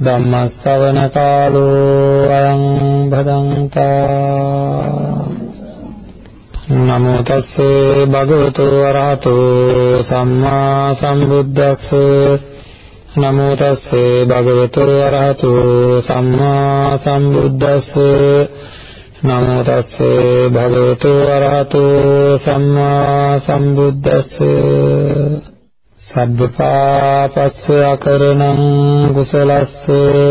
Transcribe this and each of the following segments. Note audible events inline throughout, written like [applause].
භදන්තා ධම්මස්සවනකාලෝ අයං භදන්තා නමෝ තස්සේ භගවතු වරහතෝ සම්මා සම්බුද්දස්ස නමෝ තස්සේ භගවතු වරහතෝ සම්මා සම්බුද්දස්ස නමෝ තස්සේ භගවතු වරහතෝ සම්මා සම්බුද්දස්ස සබ්බපාපස්ස අකරණං කුසලස්ස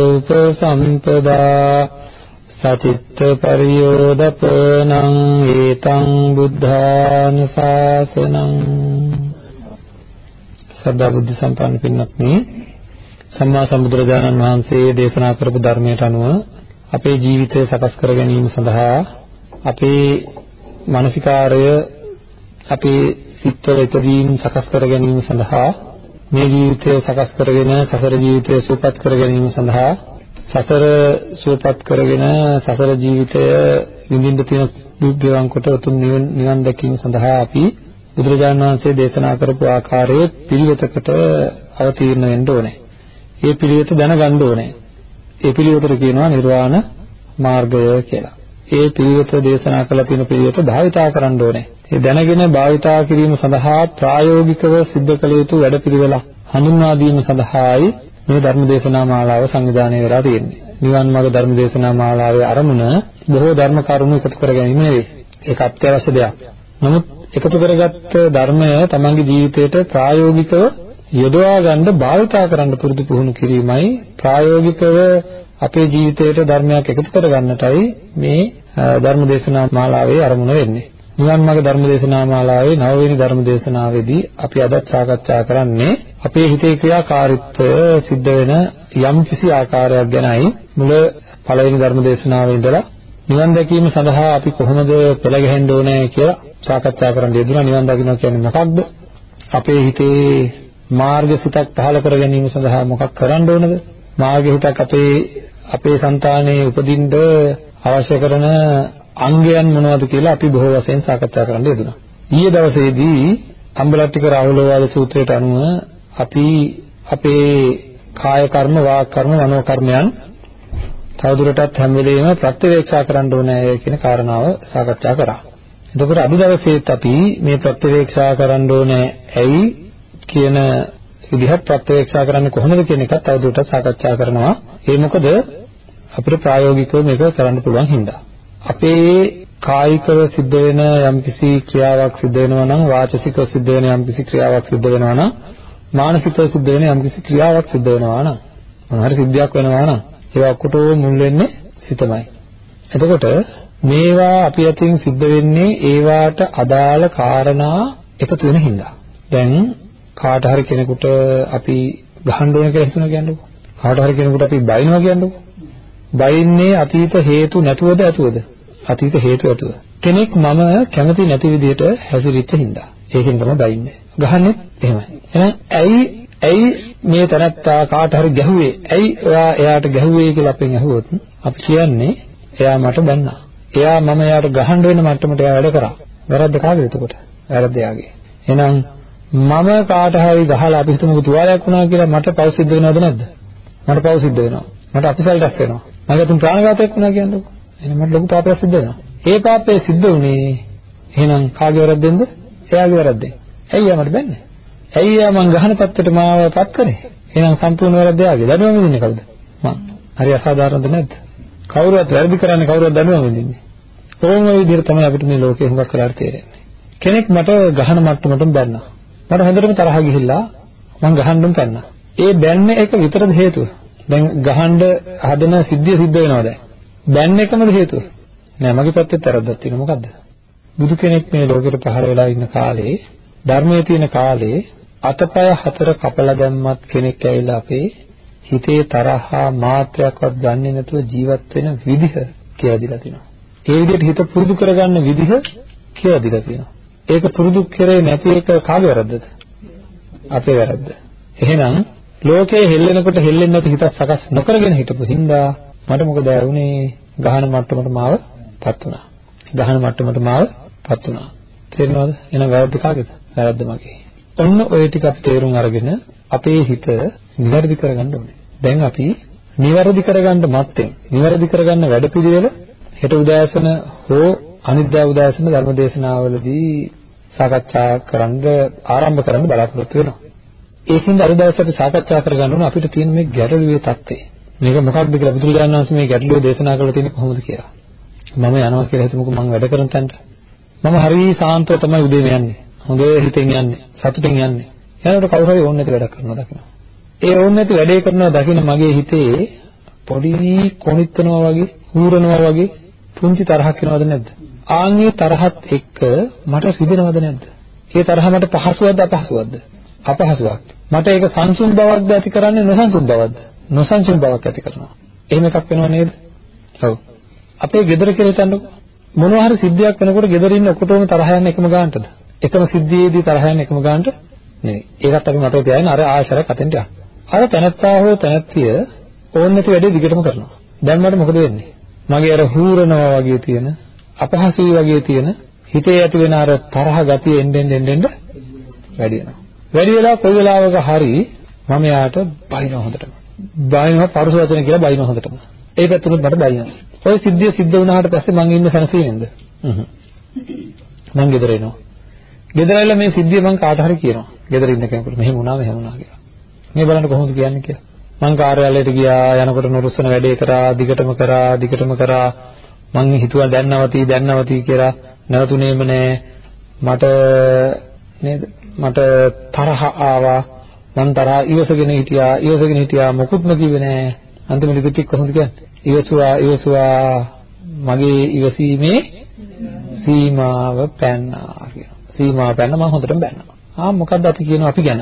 උපසම්පදා සචිත්ත පරියෝදපනං ඒතං බුද්ධාන ශාසනං සදා බුද්ධ සම්පන්න පින්වත්නි සම්මා සම්බුදුරජාණන් වහන්සේ දේශනා කරපු ධර්මයට අනුව අපේ ජීවිතය සකස් කර ගැනීම සඳහා අපේ මානසිකාරය අපේ සිත්වල ඉදීම් සකස් කර ගැනීම සඳහා මේ ජීවිතය සකස් කරගෙන සසර ජීවිතය සූපපත් කර ගැනීම සඳහා සසර සූපපත් කරගෙන සසර ජීවිතය විඳින්න තියෙන දුක් ගෙවන් කොට උතුම් නිවන් දැකීම සඳහා අපි බුදුරජාණන් වහන්සේ දේශනා කරපු ආකාරයේ පිළිවෙතකට අවතීර්ණ වෙන්න ඕනේ. මේ පිළිවෙත දැනගන්න ඕනේ. ඒ පිළිවෙතට කියනවා නිර්වාණ මාර්ගය කියලා. ඒ පිළිවෙත දේශනා කළ තියෙන පිළිවෙත භාවිතා කරන්න ඕනේ. ඒ දැනගෙන භාවිතා කිරීම සඳහා ප්‍රායෝගිකව සිද්ධ කළ යුතු වැඩපිළිවෙල හඳුන්වා දීම සඳහායි මේ ධර්ම දේශනා මාලාව සංවිධානය වෙලා තියෙන්නේ. නිවන් මාර්ග ධර්ම දේශනා මාලාවේ අරමුණ බොහෝ ධර්ම කරුණු එකතු කර ගැනීම නෙවෙයි. ඒක අත්‍යවශ්‍ය දෙයක්. නමුත් එකතු කරගත්ත ධර්මය තමන්ගේ ජීවිතයට ප්‍රායෝගිකව යොදවා ගන්න භාවිතා කරන්න පුරුදු පුහුණු කිරීමයි ප්‍රායෝගිකව අපේ ජීවිතයට ධර්මයක් එකතු කරගන්නටයි මේ ධර්ම දේශනා මාලාවේ අරමුණ වෙන්නේ. නිවන් මාර්ග ධර්ම දේශනා මාලාවේ නවවෙනි ධර්ම දේශනාවේදී අපි අද සාකච්ඡා කරන්නේ අපේ හිතේ ක්‍රියාකාරීත්වය සිද්ධ වෙන යම් කිසි ආකාරයක් ගැනයි මුල පළවෙනි ධර්ම දේශනාවේ ඉඳලා නිවන් දැකීම සඳහා අපි කොහොමද පෙළ ගැහෙන්න ඕනේ කියලා සාකච්ඡා කරන්න යෙදුණා. නිවන් දකින්න කියන්නේ මොකක්ද? අපේ හිතේ මාර්ග සිතක් පහළ කර ගැනීම සඳහා මොකක් කරන්න ඕනද? මාර්ග හිතක් අපේ අපේ సంతානයේ උපදින්න අවශ්‍ය කරන අංගයන් මොනවද කියලා අපි බොහෝ වශයෙන් සාකච්ඡා කරන්න යෙදුණා. ඊයේ දවසේදී අම්බලට්ටික රාහුලවාද සූත්‍රයට අනුව අපි අපේ කාය කර්ම, වාක් කර්ම, මනෝ කර්මයන් තවදුරටත් හැම වෙලෙම ප්‍රත්‍යවේක්ෂා කරන්න ඕනේ කියන කාරණාව සාකච්ඡා කරා. එතකොට අද දවසේත් අපි මේ ප්‍රත්‍යවේක්ෂා කරන්න ඕනේ ඇයි කියන විදිහට ප්‍රත්‍යක්ෂා කරන්නේ කොහොමද කියන එකත් තවදුරටත් සාකච්ඡා කරනවා. ඒ මොකද අපිට ප්‍රායෝගිකව මේක කරන්න පුළුවන් හින්දා. අපේ කායිකව සිද්ධ වෙන යම්කිසි ක්‍රියාවක් සිද්ධ වෙනවා නම් වාචසිකව සිද්ධ වෙන යම්කිසි ක්‍රියාවක් සිද්ධ වෙනවා නම් මානසිකව සිද්ධ වෙන යම්කිසි ක්‍රියාවක් සිද්ධ වෙනවා නම් මොන හරි සිද්ධියක් වෙනවා නම් ඒවා ඔක්කොටම මුල් වෙන්නේ හිතමයි. එතකොට මේවා අපි අතින් සිද්ධ වෙන්නේ ඒවාට අදාළ කාරණා එකතු වෙන හින්දා. දැන් කාට හරි කෙනෙකුට අපි ගහන්න ඕන කියලා හිතනවා කියන්නකෝ. කාට හරි කෙනෙකුට අපි බයිනවා කියන්නකෝ. බයින්නේ අතීත හේතු නැතුවද ඇතුවද? අතීත හේතු ඇතුව. කෙනෙක් මම කැමති නැති විදිහට හැසිරිච්ච හින්දා. ඒකෙන් තමයි බයින්නේ. ගහන්නේ එහෙමයි. එහෙනම් ඇයි ඇයි මේ තනත්තා කාට හරි ගැහුවේ? ඇයි එයා එයාට ගැහුවේ කියලා අපෙන් අහුවොත් අපි කියන්නේ එයා මට බැන්නා. එයා මම එයාට ගහන්න වෙන මට්ටමට එයා වැඩ කරා. වැරද්ද කාගේද එතකොට? වැරද්ද එයාගේ. එහෙනම් මම කාට හරි ගහලා අපි හිතමුකෝ තුවාලයක් වුණා කියලා මට පව් සිද්ධ වෙනවද නැද්ද? මට පව් සිද්ධ වෙනවා. මට අකුසල රැස් වෙනවා. මගේ තුන් ප්‍රාණඝාතයක් වුණා කියන්නකො. එහෙනම් මට ලොකු පාපයක් සිද්ධ වෙනවා. ඒ පාපය සිද්ධ වුණේ එහෙනම් කාගේ වැරද්දෙන්ද? එයාගේ වැරද්දෙන්. ඇයි යා මට බැන්නේ? ඇයි යා මං ගහන පැත්තට මාව පත් කරේ? එහෙනම් සම්පූර්ණ වැරද්ද එයාගේ. දඩුවම් විඳින්නේ කවුද? මං. හරි අසාධාරණද නැද්ද? කවුරුවත් වැරදි කරන්නේ කවුරුවත් දඩුවම් විඳින්නේ. කොහොම මේ විදිහට තමයි අපිට මේ ලෝකේ හුඟක් කරලා තේරෙන්නේ. කෙනෙක් මට ගහන මට්ටමටම බැන්නා. මට හොඳටම තරහ ගිහිල්ලා මං ගහන්නම පැන්නා. ඒ බැන්න එක විතරද හේතුව? දැන් ගහන්න හදන සිද්ධිය සිද්ධ වෙනවා දැන්. බැන්න එකමද හේතුව? නෑ මගේ පැත්තේ තරද්දක් තියෙනවා මොකද්ද? බුදු කෙනෙක් මේ ලෝකෙට පහළ වෙලා ඉන්න කාලේ ධර්මයේ තියෙන කාලේ අතපය හතර කපලා දැම්මත් කෙනෙක් ඇවිල්ලා අපේ හිතේ තරහා මාත්‍රයක්වත් ගන්නෙ නැතුව ජීවත් වෙන විදිහ කියලා දීලා තිනවා. ඒ විදිහට හිත පුරුදු කරගන්න විදිහ කියලා දීලා තියෙනවා. ඒක පුරුදු කරේ නැති එක කාගේ වැරද්දද? අපේ වැරද්ද. එහෙනම් ලෝකයේ හෙල්ලෙනකොට හෙල්ලෙන්නේ නැති හිත සකස් නොකරගෙන හිටපු හින්දා මට මොකද වුනේ? ගහන මට්ටමට මාව පත් වුණා. ගහන මට්ටමට මාව පත් වුණා. තේරෙනවද? එහෙනම් වැරද්ද කාගේද? වැරද්ද මගේ. ඔන්න ඔය ටික අපි තේරුම් අරගෙන අපේ හිත නිවැරදි කරගන්න ඕනේ. දැන් අපි නිවැරදි කරගන්න මත්තෙන් නිවැරදි කරගන්න වැඩපිළිවෙල හෙට උදෑසන හෝ අනිද්දා උදෑසන ධර්ම දේශනාවලදී සාකච්ඡා කරන්න ආරම්භ කරන්න බලාපොරොත්තු වෙනවා. ඒකින්ද අද දවසේ අපි සාකච්ඡා කරගන්න ඕන අපිට තියෙන මේ ගැටලුවේ தත්ත්වය. මේක මොකක්ද කියලා බුදුරජාණන් වහන්සේ මේ ගැටලුව දේශනා කරලා තියෙන්නේ කොහොමද කියලා. මම යනවා කියලා හිතමුකෝ මම වැඩ කරන තැනට. මම හරි සාන්තව තමයි උදේම යන්නේ. හොඳ හිතෙන් යන්නේ. සතුටින් යන්නේ. යනකොට කවුරු හරි ඕන නැති වැඩක් කරනවා දකිනවා. ඒ ඕන නැති වැඩේ කරනවා දකින්න මගේ හිතේ පොඩි කොනිටනවා වගේ, හූරනවා වගේ පුංචි තරහක් එනවද නැද්ද? ආන්ගේ තරහත් එක්ක මට රිදෙනවද නැද්ද? ඒ තරහ මට පහසුවක්ද අපහසුවක්ද? අපහසුවක්. මට ඒක සංසුන් බවක්ද ඇති කරන්නේ නොසන්සුන් බවක්ද? නොසන්සුන් බවක් ඇති කරනවා. එහෙම එකක් වෙනව නේද? ඔව්. අපේ ගෙදර කියලා හිතන්නකෝ. මොනවා හරි සිද්ධියක් වෙනකොට ගෙදර ඉන්න ඔක්කොටම තරහ යන එකම ගානටද? එකම සිද්ධියේදී තරහ යන එකම ගානට නෙවෙයි. ඒකත් අපි මතක තියාගෙන අර ආශරයක් අතෙන්ට යන්න. අර තනත්තා හෝ තනත්තිය ඕන නැති වැඩේ දිගටම කරනවා. දැන් මට මොකද වෙන්නේ? මගේ අර හූරනවා වගේ තියෙන අපහසුයි වගේ තියෙන හිතේ ඇති වෙන අර තරහ ගතිය එන්නෙන් එන්නෙන් වැඩි වෙනවා. වැඩි වෙලා කොයි වෙලාවක හරි මම යාට බයින හොඳටම. බයිනවා පරුස වචන කියලා බයින හොඳටම. ඒ පැත්තෙත් මට බයිනවා. ওই සිද්ධිය සිද්ධ වුණාට පස්සේ මං ඉන්නේ සනසීමෙන්ද? හ්ම්. මං ගෙදර එනවා. ගෙදර ඇවිල්ලා මේ සිද්ධිය මං කාට හරි කියනවා. ගෙදර ඉන්න කෙනෙකුට මෙහෙම වුණා මෙහෙම වුණා කියලා. මේ බලන්න කොහොමද කියන්නේ කියලා. මං කාර්යාලයට ගියා යනකොට නුරුස්සන වැඩේ කරා දිගටම කරා දිගටම කරා මං හිතුවා දැන් නවතී දැන් නවතී කියලා නැවතුනේම නෑ මට නේද? මට තරහ ආවා. මං තරහ ඉවසගෙන හිටියා. ඉවසගෙන හිටියා. මොකුත්ම කිව්වේ නෑ. අන්තිමට පිටික් කොහොමද කියන්නේ. ඉවසුවා ඉවසුවා. මගේ ඉවසීමේ සීමාව පැන්නා කියලා. සීමාව පැන්න මම හොඳටම බැන්නා. ආ මොකද්ද අපි කියනවා අපි ගැන?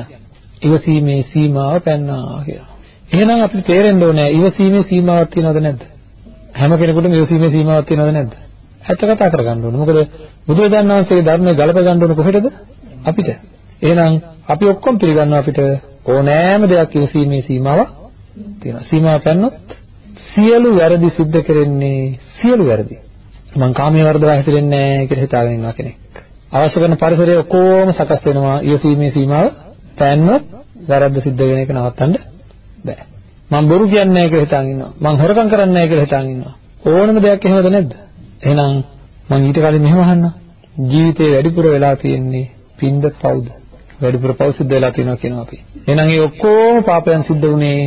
ඉවසීමේ සීමාව පැන්නා කියලා. එහෙනම් අපිට තේරෙන්න ඕනේ ඉවසීමේ සීමාවක් තියනවද නැද්ද? හැම කෙනෙකුටම ඉවසීමේ සීමාවක් තියනවද නැද්ද? ඇත්ත කතා කරගන්න ඕනේ. මොකද බුදුරජාණන් වහන්සේගේ ධර්මය ගලප ගන්න ඕනේ කොහෙටද? අපිට එහෙනම් අපි ඔක්කොම පිළිගන්නවා අපිට ඕනෑම දෙයක් ඉවසීමේ සීමාවක් තියෙනවා. සීමාව පැන්නොත් සියලු වැරදි සිද්ධ කරන්නේ සියලු වැරදි. මං කාමයේ වර්ධවා හිතෙන්නේ නැහැ කියලා හිතාගෙන ඉන්නවා කෙනෙක්. අවශ්‍ය කරන පරිසරය ඔක්කොම සකස් වෙනවා ඉවසීමේ සීමාව පැන්නොත් වැරද්ද සිද්ධ වෙන එක නවත්තන්න බෑ. මං බොරු කියන්නේ නැහැ කියලා හිතාගෙන ඉන්නවා. මං හොරකම් කරන්නේ නැහැ කියලා හිතාගෙන ඉන්නවා. ඕනම දෙයක් එහෙමද නැද්ද? එහෙනම් මං ඊට කලින් මෙහෙම අහන්නම්. ජීවිතේ වැඩිපුර වෙලා තියෙන්නේ පින්ද පවුද? වැඩිපුර පව් සිද්ධ වෙලා තියෙනවා කියනවා අපි. එහෙනම් ඒ ඔක්කොම පාපයන් සිද්ධ වුණේ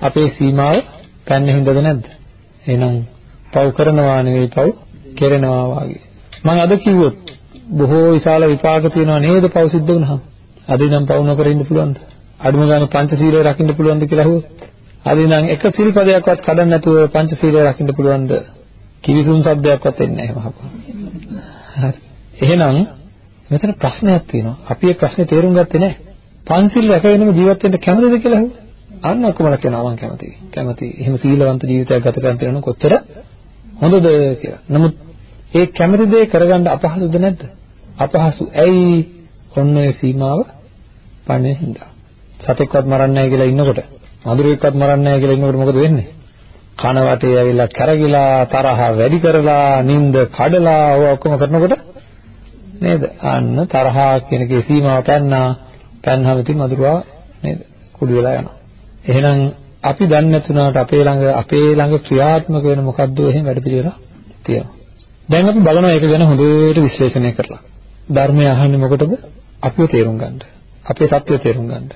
අපේ සීමාව පැන්නේ හින්දාද නැද්ද? එහෙනම් පව් කරනවා නෙවෙයි පව් කෙරෙනවා වාගේ. මම අද කිව්වොත් බොහෝ විශාල විපාක තියෙනවා නේද පව් සිද්ධ වුණාම? අද ඉඳන් පව් නොකර ඉන්න පුළුවන්ද? අඩුම ගානේ පංචශීලය රකින්න පුළුවන්ද කියලා අහුවොත්? අද ඉඳන් එක සිල්පදයක්වත් කඩන්න නැතුව පංචශීලය රකින්න පුළුවන්ද? කිවිසුම් શબ્දයක්වත් එන්නේ නැහැ මහපා. හරි. එහෙනම් මෙතන ප්‍රශ්නයක් තියෙනවා. අපි ඒ ප්‍රශ්නේ තේරුම් ගත්තේ නැහැ. පන්සිල් රැකගෙනම ජීවත් වෙන්න කැමතිද කියලා අහුවා. අන්න ඔක්කොමලා කියනවා මම කැමතියි. කැමතියි. එහෙම සීලවන්ත ජීවිතයක් ගත කරන්න තියෙනවා කොච්චර හොඳද කියලා. නමුත් ඒ කැමති දේ කරගන්න අපහසුද නැද්ද? අපහසු. ඇයි? ඔන්න ඒ සීමාව පන්නේ හින්දා. සතෙක්වත් මරන්නේ නැහැ කියලා ඉන්නකොට, මధుරෙක්වත් මරන්නේ නැහැ කියලා ඉන්නකොට මොකද වෙන්නේ? කන වටේ ඇවිල්ලා කැරගිලා තරහ වැඩි කරලා නිින්ද කඩලා ඔය ඔක්කොම කරනකොට නේද? අන්න තරහා කියන කේ සීමාව පැන්නා. පැන්නාම ඉතින් මధుරවා නේද? කුඩු වෙලා යනවා. එහෙනම් අපි දන්නේ නැතුණාට අපේ ළඟ අපේ ළඟ ක්‍රියාත්මක වෙන මොකද්ද එහෙම වැඩ පිළිවෙලා තියෙනවා. දැන් අපි බලනවා ඒක ගැන හොඳට විශ්ලේෂණය කරලා. ධර්මය අහන්නේ මොකටද? අපිව තේරුම් ගන්න. අපේ தත්ත්වය තේරුම් ගන්න.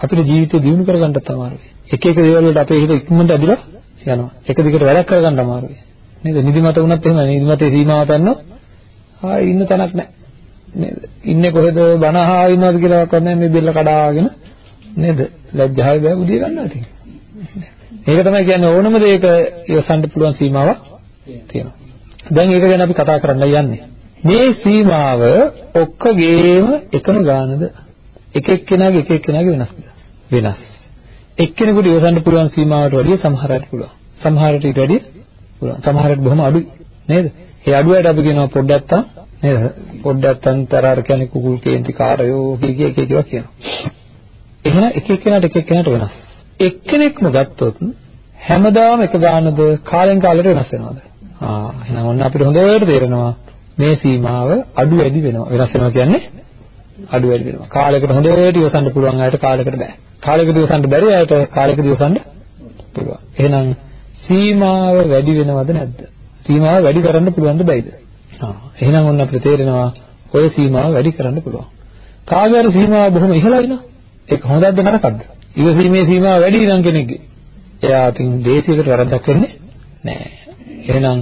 අපිට ජීවිතය දියුණු කරගන්නත් අමාරුයි. එක එක දේවල් වලට අපේ හිත ඉක්මනට ඇදලා යනවා. එක දිගට වැඩක් කරගන්න අමාරුයි. නේද? නිදිමත වුණත් එහෙම නිදිමතේ සීමාව තැන්නොත් ආයේ ඉන්න තැනක් නැහැ. නේද? ඉන්නේ කොහෙද බන අහා ඉන්නවද කියලාවත් නැහැ මේ බෙල්ල කඩාගෙන නේද? ලැජ්ජාවේ බෑ බුදිය ගන්නවා ඉතින්. ඒක තමයි කියන්නේ ඕනම දෙයක ඉවසන්න පුළුවන් සීමාවක් තියෙනවා. දැන් ඒක ගැන අපි කතා කරන්න යන්නේ. මේ සීමාව ඔක්කොගේම එකම ගානද? එක එක්කෙනාගේ එක එක්කෙනාගේ වෙනස්ද? වෙනස්. එක්කෙනෙකුට ඉවසන්න පුළුවන් සීමාවට වැඩිය සමහරට පුළුවන්. සමහරට ඊට වැඩිය පුළුවන්. සමහරට බොහොම අඩුයි. නේද? ඒ අඩුවට අපි කියනවා පොඩ්ඩක් තන් නේද? පොඩ්ඩක් තන් තරාර කියන්නේ කුකුල් කේන්ති කාරයෝ කී කී එක එක ඒවා කියනවා. එහෙනම් එක එක්කෙනාට එක එක්කෙනාට වෙනස්. එක්කෙනෙක්ම ගත්තොත් හැමදාම එක ගානද කාලෙන් කාලෙට වෙනස් වෙනවද? ආ එහෙනම් ඔන්න අපිට හොඳට තේරෙනවා මේ සීමාව අඩු වැඩි වෙනවා. වෙනස් වෙනවා කියන්නේ අඩු වැඩි වෙනවා. කාලයකට හොඳට ඉවසන්න පුළුවන් අයට කාලයකට බෑ. කාලයකට ඉවසන්න බැරි අයට කාලයකට ඉවසන්න පුළුවන්. එහෙනම් සීමාව වැඩි වෙනවද නැද්ද? සීමාව වැඩි කරන්න පුළුවන්ද බැයිද? ආ එහෙනම් ඔන්න අපිට තේරෙනවා ඔය සීමාව වැඩි කරන්න පුළුවන්. කාගේ හරි සීමාව බොහොම ඉහළයි නේද? ඒක හොඳක්ද නරකක්ද? ඉවසීමේ සීමාව වැඩි නම් කෙනෙක්ගේ. එයා අතින් දේශයකට වරද්දක් වෙන්නේ නැහැ. එහෙනම්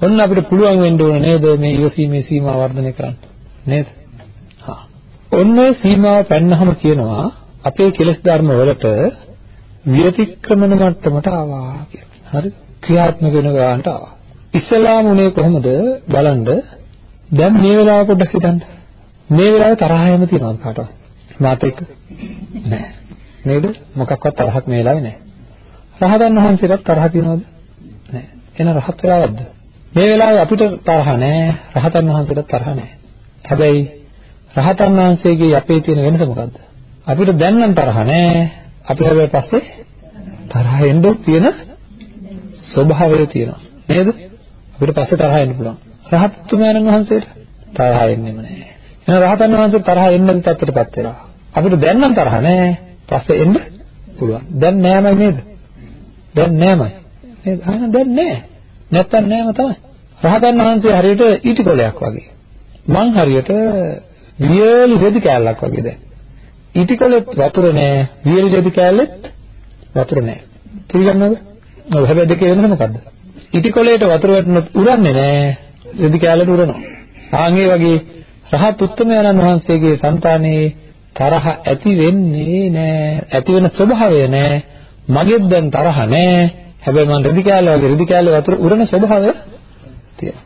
ඔන්න අපිට පුළුවන් වෙන්න ඕන නේද මේ ඉවසීමේ සීමාව වර්ධනය කරන්න. නේද? හා. ඔන්න සීමාව පැන්නහම කියනවා අපේ කෙලෙස් ධර්ම වලට විරතික්‍රමන මට්ටමට ආවා කියලා. හරිද? ක්‍රියාත්මක වෙන ගානට ආවා. ඉස්ලාම උනේ කොහොමද බලන්න දැන් මේ වෙලාව පොඩ්ඩක් හිතන්න. මේ වෙලාවේ තරහ යම තියනවද කාටවත්? මාත් එක්ක නෑ. නේද? මොකක්වත් තරහක් මේ වෙලාවේ නෑ. රහතන් වහන්සේට තරහ තියනවද? නෑ. එන රහත් වෙලාවක්ද? මේ වෙලාවේ අපිට තරහ නෑ. රහතන් වහන්සේට තරහ නෑ. හැබැයි රහතන් වහන්සේගේ අපේ තියෙන වෙනස මොකද්ද? අපිට දැන් නම් තරහ නෑ. අපිට හැබැයි පස්සේ තරහ එන්න තියෙන ස්වභාවය තියෙනවා. නේද? අපිට පස්සේ තරහ එන්න පුළුවන්. රහත් තුමයන්න් වහන්සේට තරහ එන්නෙම නෑ. එහෙනම් රහතන් වහන්සේ තරහ එන්න තත්ත්වයටපත් වෙනවා. අපිට දැන් නම් තරහ නෑ. පස්සේ එන්න පුළුවන්. දැන් නෑමයි නේද? දැන් නෑමයි. නේද? අහන දැන් නෑ. නැත්තම් නෑම තමයි. රහතන් වහන්සේ හරියට ඊටි කොලයක් වගේ. මං හරියට වියලි රෙදි කෑල්ලක් වගේ දැන්. ඊටි කොලෙත් වතුර නෑ, වියලි රෙදි කෑල්ලෙත් වතුර නෑ. පිළිගන්නවද? ඔව් හැබැයි දෙකේ වෙනස මොකද්ද? ඊටි කොලේට වතුර වැටුනොත් උරන්නේ නෑ, රෙදි කෑල්ලට උරනවා. ආන් ඒ වගේ රහත් උත්තමයන්න් වහන්සේගේ సంతානයේ තරහ ඇති වෙන්නේ නෑ. ඇති වෙන ස්වභාවය නෑ. මගෙත් දැන් තරහ නෑ. හැබැයි මම රෙදි කෑල්ල වගේ රෙදි කෑල්ල වතුර උරන ස්වභාවය තියෙනවා.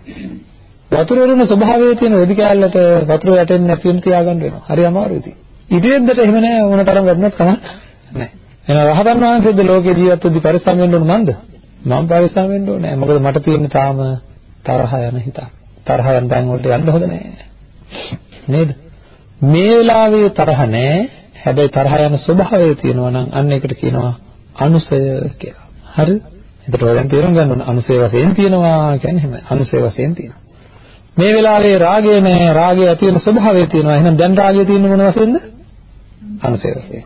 වතුර උරන ස්වභාවය තියෙන රෙදි කෑල්ලට වතුර වැටෙන්නේ නැති වෙන තියාගන්න වෙනවා. හරි අමාරුයි ඉතින්. ඉතිරෙද්දට එහෙම නෑ ඕන තරම් වැටුණත් කමක් නෑ. එහෙනම් රහතන් වහන්සේද ලෝකේ ජීවත් වෙද්දී පරිස්සම් වෙන්න ඕන මන්ද? මම පරිස්සම් වෙන්න ඕනේ. මොකද මට තියෙන තාම තරහ යන හිතක්. තරහ යන තැන් වලට යන්න හොඳ නෑ. නේද? මේ වෙලාවේ තරහ නෑ. හැබැයි තරහ යන ස්වභාවය තියෙනවා නම් අන්න ඒකට කියනවා අනුසය කියලා. හරි? එතකොට ඔයයන් තේරුම් ගන්න ඕන අනුසය වශයෙන් තියෙනවා කියන්නේ එහෙම. අනුසය වශයෙන් තියෙනවා. මේ වෙලාවේ රාගය නෑ. රාගය ඇති වෙන ස්වභාවය තියෙනවා. එහෙනම් දැන් රාගය තියෙන්නේ මොන වශයෙන්ද? අනුසය වශයෙන්.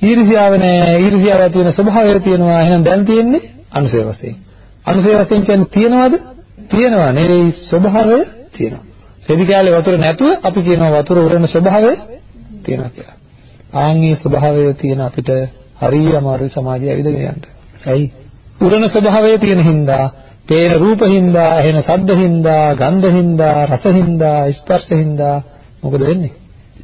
ඊර්ෂ්‍යාව නෑ. ඊර්ෂ්‍යාව ඇති වෙන ස්වභාවය තියෙනවා. එහෙනම් දැන් තියෙන්නේ අනුසය වශයෙන්. අනුසය වශයෙන් කියන්නේ තියනවද? තියනවා නෙවෙයි ස්වභාවය තියෙනවා. රෙදි කෑල්ලේ වතුර නැතුව අපි කියනවා වතුර උරන ස්වභාවය තියෙනවා කියලා. ආන්ගේ ස්වභාවය තියෙන අපිට හරිය අමාරුයි සමාජය ඇවිදගෙන යන්න. ඇයි? උරන ස්වභාවය තියෙන හින්දා, පේන රූප හින්දා, ඇහෙන ශබ්ද හින්දා, ගන්ධ හින්දා, රස හින්දා, ස්පර්ශ හින්දා මොකද වෙන්නේ?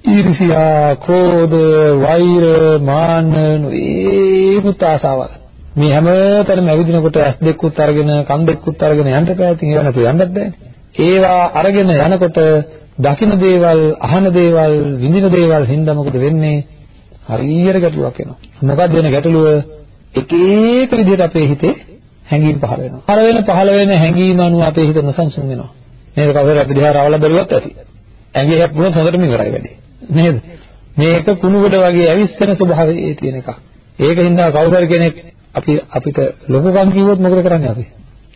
ඊර්ෂියා, ක්‍රෝධ, වෛර, මාන, ඒ පුත ආසාවල්. මේ හැමතැනම ඇවිදිනකොට ඇස් දෙකකුත් අරගෙන, කන් දෙකකුත් අරගෙන යන්න බෑ. ඉතින් ඒව නැතුව යන්නත් බෑනේ. ඒවා අරගෙන යනකොට දකින්න දේවල්, අහන දේවල්, විඳින දේවල් හින්දා මොකද වෙන්නේ? හරියට ගැටලුවක් එනවා. මොකක්ද වෙන ගැටලුව? එක එක විදිහට අපේ හිතේ හැඟීම් පහළ වෙනවා. පහළ වෙන පහළ වෙන හැඟීම් අනුව අපේ හිත නොසන්සුන් වෙනවා. නේද? කවුරු අපි දිහා රවලා බැලුවත් ඇති. ඇඟේ හැප්පුණොත් හොඳටම ඉවරයි වැඩේ. නේද? මේක කුණුගඩ වගේ ඇවිස්සෙන ස්වභාවයේ තියෙන එකක්. ඒකින්ද කවුරු හරි කෙනෙක් අපි අපිට ලොකුකම් කිව්වොත් මොකද කරන්නේ අපි?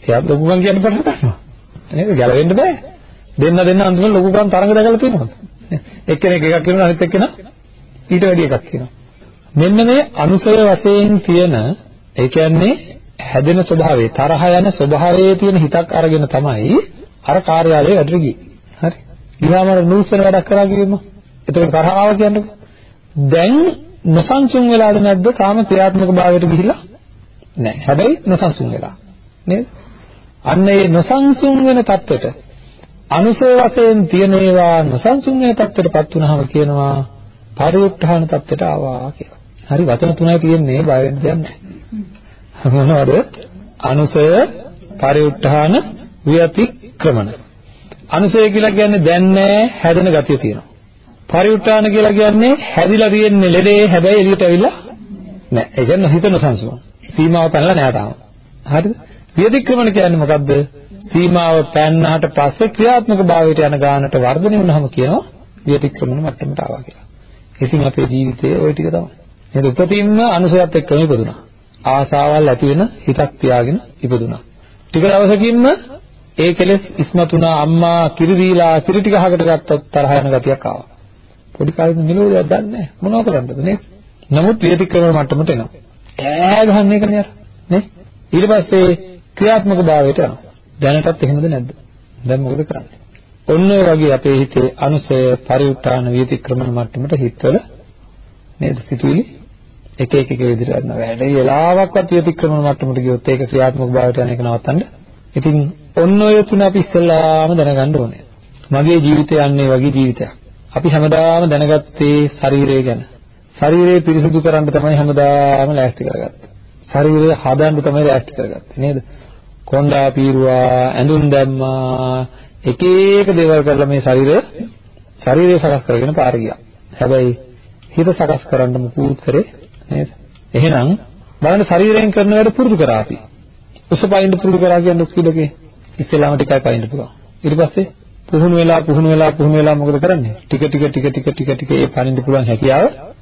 එයා ලොකුකම් කියන්න පටන් ගන්නවා. නේද? ගැලවෙන්න බෑ. දෙන්න දෙන්න අන්තිමට ලොකුකම් තරඟ දැකලා තියෙනවා. එක්කෙනෙක් එකක් කියනවා අනිත් එක්කෙනා ඊට වැඩි එකක් කියනවා. මෙන්න මේ අනුසය වශයෙන් තියෙන ඒ කියන්නේ හැදෙන ස්වභාවය තරහ යන ස්වභාවයේ තියෙන හිතක් අරගෙන තමයි අර කාර්යාලයේ වැඩට ගියේ. හරි. ඊළාම නූසන වැඩක් කරා කියමු. එතකොට තරහ ආව කියන්නේ දැන් නොසන්සුන් වෙලාද නැද්ද? කාම ක්‍රියාත්මක භාවයට ගිහිලා නැහැ. හැබැයි නොසන්සුන් වෙලා. නේද? අන්න ඒ නොසන්සුන් වෙන தත්වෙට අනුසය වශයෙන් තියෙන ඒවා නොසන්සුන් වෙන தත්වෙටපත් වුනහම කියනවා පරිඋත්ථාන தත්වෙට ආවා කියලා. හරි වචන තුනයි තියෙන්නේ බය වෙන්න දෙයක් නැහැ. මොනවද? අනුසය, පරිඋත්ථාන, විතික්‍රමන. අනුසය කියලා කියන්නේ දැන් නැහැ හැදෙන ගතිය තියෙනවා. පරිඋත්ථාන කියලා කියන්නේ හැදිලා තියෙන්නේ ලෙඩේ හැබැයි එළියට ඇවිල්ලා නැහැ. ඒ කියන්නේ හිතන සංසුන්. සීමාව පැනලා නැහැ තාම. හරිද? විතික්‍රමන කියන්නේ මොකද්ද? සීමාව පෑන්නාට පස්සේ ක්‍රියාත්මක භාවයට යන ගානට වර්ධනය වුණාම කියනවා විතික්‍රමන මට්ටමට ආවා කියලා. ඉතින් අපේ ජීවිතයේ ওই ටික තමයි. නේද? උපතින්ම අනුසයත් එක්කම ඉපදුනා. ආසාවල් ඇති වෙන හිතක් තියාගෙන ඉපදුනා. ටික දවසකින්ම ඒ කෙලෙස් ඉස්මතුණා අම්මා කිරි දීලා කිරි ටික අහකට ගත්තොත් තරහ යන ගතියක් ආවා. පොඩි කාලේ නිලෝදයක් දන්නේ නැහැ. මොනව කරන්නද නේද? නමුත් විතික්‍රමන මට්ටමට එනවා. ඈ ගහන්නේ කනේ අර නේ? ඊට පස්සේ ක්‍රියාත්මක භාවයට යනවා. දැනටත් එහෙමද නැද්ද? දැන් මොකද කරන්නේ? ඔන්න ඔය වගේ අපේ හිතේ අනුසය පරිඋත්තාන විතික්‍රමන මට්ටමට හිතවල නේද සිතුවිලි එක එක එක විදිහට යනවා. වැඩි වෙලාවක්වත් විතික්‍රමන මට්ටමට ගියොත් ඒක ක්‍රියාත්මක භාවයට යන එක නවත්තන්න. ඉතින් ඔන්න ඔය තුන අපි ඉස්සෙල්ලාම දැනගන්න ඕනේ. මගේ ජීවිතය යන්නේ වගේ ජීවිතයක්. අපි හැමදාම දැනගත්තේ ශරීරය ගැන. ශරීරය පිරිසිදු කරන්න තමයි හැමදාම ලෑස්ති කරගත්තේ. ශරීරය හදන්න තමයි ලෑස්ති කරගත්තේ නේද? කොණ්ඩා පීරුවා, ඇඳුම් දැම්මා, එක එක දේවල් කරලා මේ ශරීරය ශරීරය සකස් කරගෙන පාර ගියා. හැබැයි හිත සකස් කරන්න මුකුත් කරේ නේද? එහෙනම් බලන්න ශරීරයෙන් කරන වැඩ පුරුදු කරා අපි. උසපයින්ද පුරුදු කරා කියන්නේ කිලකේ. ඉස්සෙල්ලාම ටිකයි පයින්ද පුළුවන්. ඊට පස්සේ පුහුණු වෙලා පුහුණු වෙලා පුහුණු වෙලා මොකද කරන්නේ? ටික ටික ටික ටික ටික ටික ඒ පයින්ද පුළුවන් හැකියාව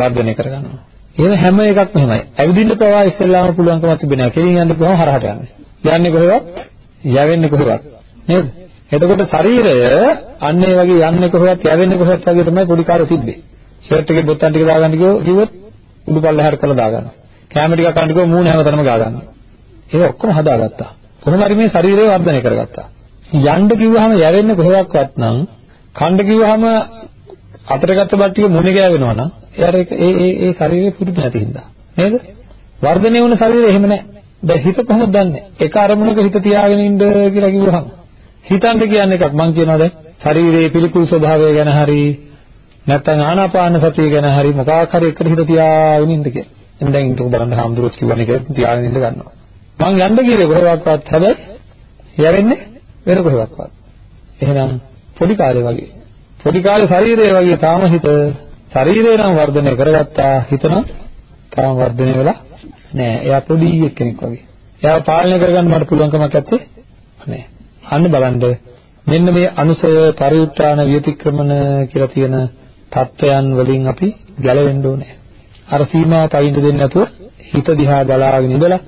වර්ධනය කරගන්නවා. එහෙම හැම එකක්ම එහෙමයි. ඇවිදින්න පවා ඉස්සෙල්ලාම පුළුවන්කමක් තිබෙනවා. කෙලින් යන්න පුළුවන් හරහට යන්නේ. යන්නේ කොහෙවත්? යවෙන්නේ කොහෙවත්? නේද? එතකොට ශරීරය අන්න ඒ වගේ යන්නේ කොහෙවත් යවෙන්නේ කොහෙවත් වගේ තමයි පොඩි කාලේ තිබ්බේ. ෂර්ට් එකේ බොත්තම් ටික දාගන්න කිව්වොත් උඩු පල්ලෙහාට කරලා දාගන්නවා. කැම ටිකක් කන්න කිව්වොත් මූණ හැමතැනම ගාගන්නවා. ඒක ඔක්කොම හදාගත්තා. කොහොම හරි මේ ශරීරය වර්ධනය කරගත්තා. යන්න කිව්වහම යවෙන්නේ කොහෙවත් නම් කන්න කිව්වහම අතට ගත්ත බත් ටික මුණේ ගෑවෙනවා නම් එයාට ඒක ඒ ඒ ඒ ශරීරය පුරුදු නැති හින්දා නේද? වර්ධනය වුණ ශරීරය එහෙම නැහැ. දැන් හිත කොහොමද දන්නේ? එක අරමුණක හිත තියාගෙන ඉන්න කියලා කිව්වහම හිතන්න කියන්නේ එකක් මං කියනවා දැන් ශරීරයේ පිළිකුල් ස්වභාවය ගැන හරි නැත්නම් ආනාපාන සතිය ගැන හරි මොකක් හරි එකට හිත තියාගෙන ඉන්න කියලා. එන්න දැන් ඉන්නකෝ බලන්න හාමුදුරුවෝ කියවන එක තියාගෙන ඉන්න ගන්නවා. මං යන්න ගියේ කොහෙවත්වත් හැබැයි යවෙන්නේ වෙන කොහෙවත්වත්. එහෙනම් පොඩි කාලේ වගේ පොඩි කාලේ ශරීරය වගේ තාම හිත ශරීරය නම් වර්ධනය කරගත්තා හිත නම් තාම වර්ධනය වෙලා නෑ. එයා පොඩි කෙනෙක් වගේ. එයා පාලනය කරගන්න මට පුළුවන්කමක් නැත්තේ නෑ. අන්න බලන්න මෙන්න මේ අනුසය පරිඋත්‍රාණ විතික්‍රමන කියලා තියෙන தත්වයන් වලින් අපි ගැලවෙන්න ඕනේ. අර සීමා පයින් දෙන්නේ නැතුව හිත දිහා බලාගෙන ඉඳලා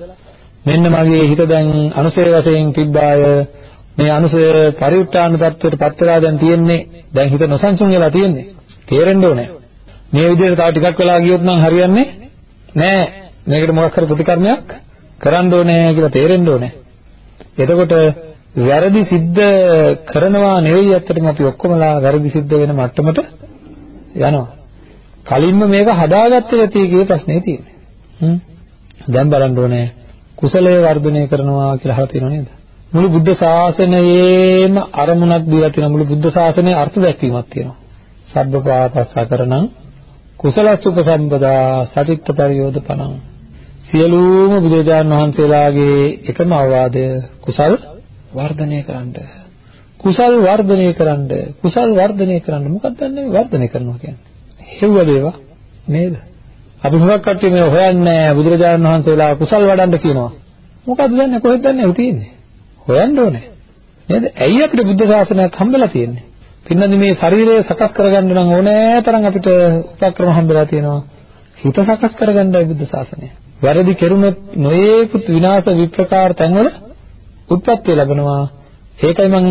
මෙන්න මගේ හිත දැන් අනුසය වශයෙන් තිබ්බාය මේ අනුසය පරිඋත්‍රාණ தත්වයට පත් වෙලා දැන් තියෙන්නේ දැන් හිත නොසන්සුන් වෙලා තියෙන්නේ තේරෙන්න ඕනේ මේ විදිහට තව ටිකක් වෙලා ගියොත් නම් හරියන්නේ නෑ මේකට මොකක් හරි ප්‍රතිකර්මයක් කරන්න ඕනේ කියලා තේරෙන්න ඕනේ එතකොට වැරදි සිද්ධ කරනවා නෙවෙයි ඇත්තටම අපි ඔක්කොමලා වැරදි සිද්ධ වෙන මට්ටමට යනවා. කලින්ම මේක හදාගත්තේ නැති එකේ ප්‍රශ්නේ තියෙන්නේ. හ්ම්. දැන් බලන්න ඕනේ කුසලයේ වර්ධනය කරනවා කියලා අහලා තියෙනව නේද? මුළු බුද්ධ ශාසනයේම අරමුණක් දීලා තියෙන මුළු බුද්ධ ශාසනයේ අර්ථ දැක්වීමක් තියෙනවා. සබ්බ පාපස්සකරණං කුසලස්ස උපසම්පදා සතිත්ත පරියෝධපණං සියලුම බුදුරජාණන් වහන්සේලාගේ එකම අවවාදය කුසල් වර්ධනය කරන්න. කුසල් වර්ධනය කරන්න. කුසල් වර්ධනය කරන්න. මොකක්ද දන්නේ වර්ධනය කරනවා කියන්නේ? හෙව්ව දේවා නේද? අපි හුඟක් කට්ටිය මේ හොයන්නේ බුදුරජාණන් වහන්සේලා කුසල් වඩන්න කියනවා. මොකද්ද දන්නේ කොහෙද දන්නේ උ තියෙන්නේ? හොයන්න ඕනේ. නේද? ඇයි අපිට බුද්ධ ශාසනයක් හම්බෙලා තියෙන්නේ? පින්නන්නේ මේ ශරීරය සකස් කරගන්න නම් ඕනෑ තරම් අපිට උපක්‍රම හම්බෙලා තියෙනවා. හිත සකස් කරගන්නයි බුද්ධ ශාසනය. වැරදි කෙරුණොත් නොයේකුත් විනාශ විප්‍රකාර තැන්වල උත්පත්ති ලැබෙනවා. ඒකයි මම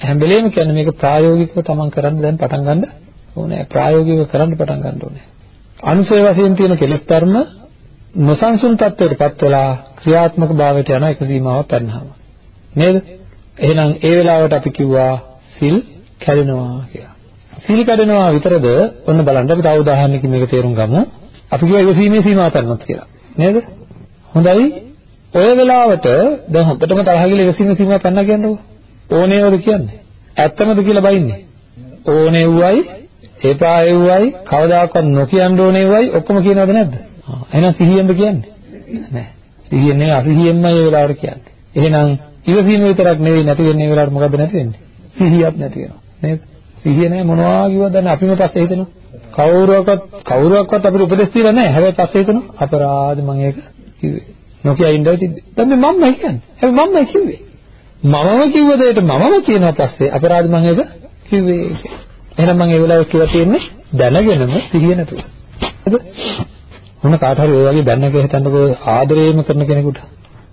හැම වෙලේම කියන්නේ මේක ප්‍රායෝගිකව තමන් කරන්න දැන් පටන් ගන්න ඕනේ. ප්‍රායෝගිකව කරන්න පටන් ගන්න ඕනේ. අනුසය වශයෙන් තියෙන කෙලෙස් ධර්ම නොසන්සුන් තත්ත්වයකටපත් වෙලා ක්‍රියාත්මක භාවයට යන එක සීමාවක් පෙන්වනවා. නේද? එහෙනම් ඒ වෙලාවට අපි කිව්වා සිල් කැඩෙනවා කියලා. සිල් කැඩෙනවා විතරද? ඔන්න බලන්න අපි තව උදාහරණයකින් මේක තේරුම් ගමු. අපි කිව්වා ඉවසීමේ සීමාව පෙන්වන්නත් කියලා. නේද? හොඳයි ඔය වෙලාවට දැන් හොඳටම තරහ ගිහලා ඉවසීමේ සීමාව පෙන්නා කියන්නකෝ. ඕනේවද කියන්නේ? ඇත්තමද කියලා බයින්නේ. ඕනේ වුවයි, එපා වුවයි, කවදාකවත් නොකියන්න ඕනේ වුවයි ඔක්කොම කියනවද නැද්ද? ආ එහෙනම් සිහියෙන්ද කියන්නේ? නෑ. සිහියෙන් නෙවෙයි අසිහියෙන්මයි ඒ වෙලාවට කියන්නේ. එහෙනම් ඉවසීම විතරක් නෙවෙයි නැති වෙන්නේ ඒ වෙලාවට මොකද්ද නැති වෙන්නේ? සිහියක් නැති වෙනවා. නේද? සිහිය නෑ මොනවා කිව්වද දැන් අපිම පස්සේ හිතෙනවා. කවුරුවක්වත් කවුරුවක්වත් අපිට උපදෙස් දීලා නෑ. හැබැයි පස්සේ හිතෙනවා අපරාධ මම ඒක කිව්වේ. නොකිය ඉන්නව තිබ්බේ. දැන් මේ මම්මයි කියන්නේ. හැබැයි මම්මයි කිව්වේ. මමම කිව්ව දෙයට මමම කියනවා පස්සේ අපරාධ මම ඒක කිව්වේ කියලා. එහෙනම් මම ඒ වෙලාවේ කියලා තියෙන්නේ දැනගෙනම සිහිය නැතුව. හරිද? මොන කාට හරි ඔය වගේ බැන්නක හිතන්නකෝ ආදරේම කරන කෙනෙකුට.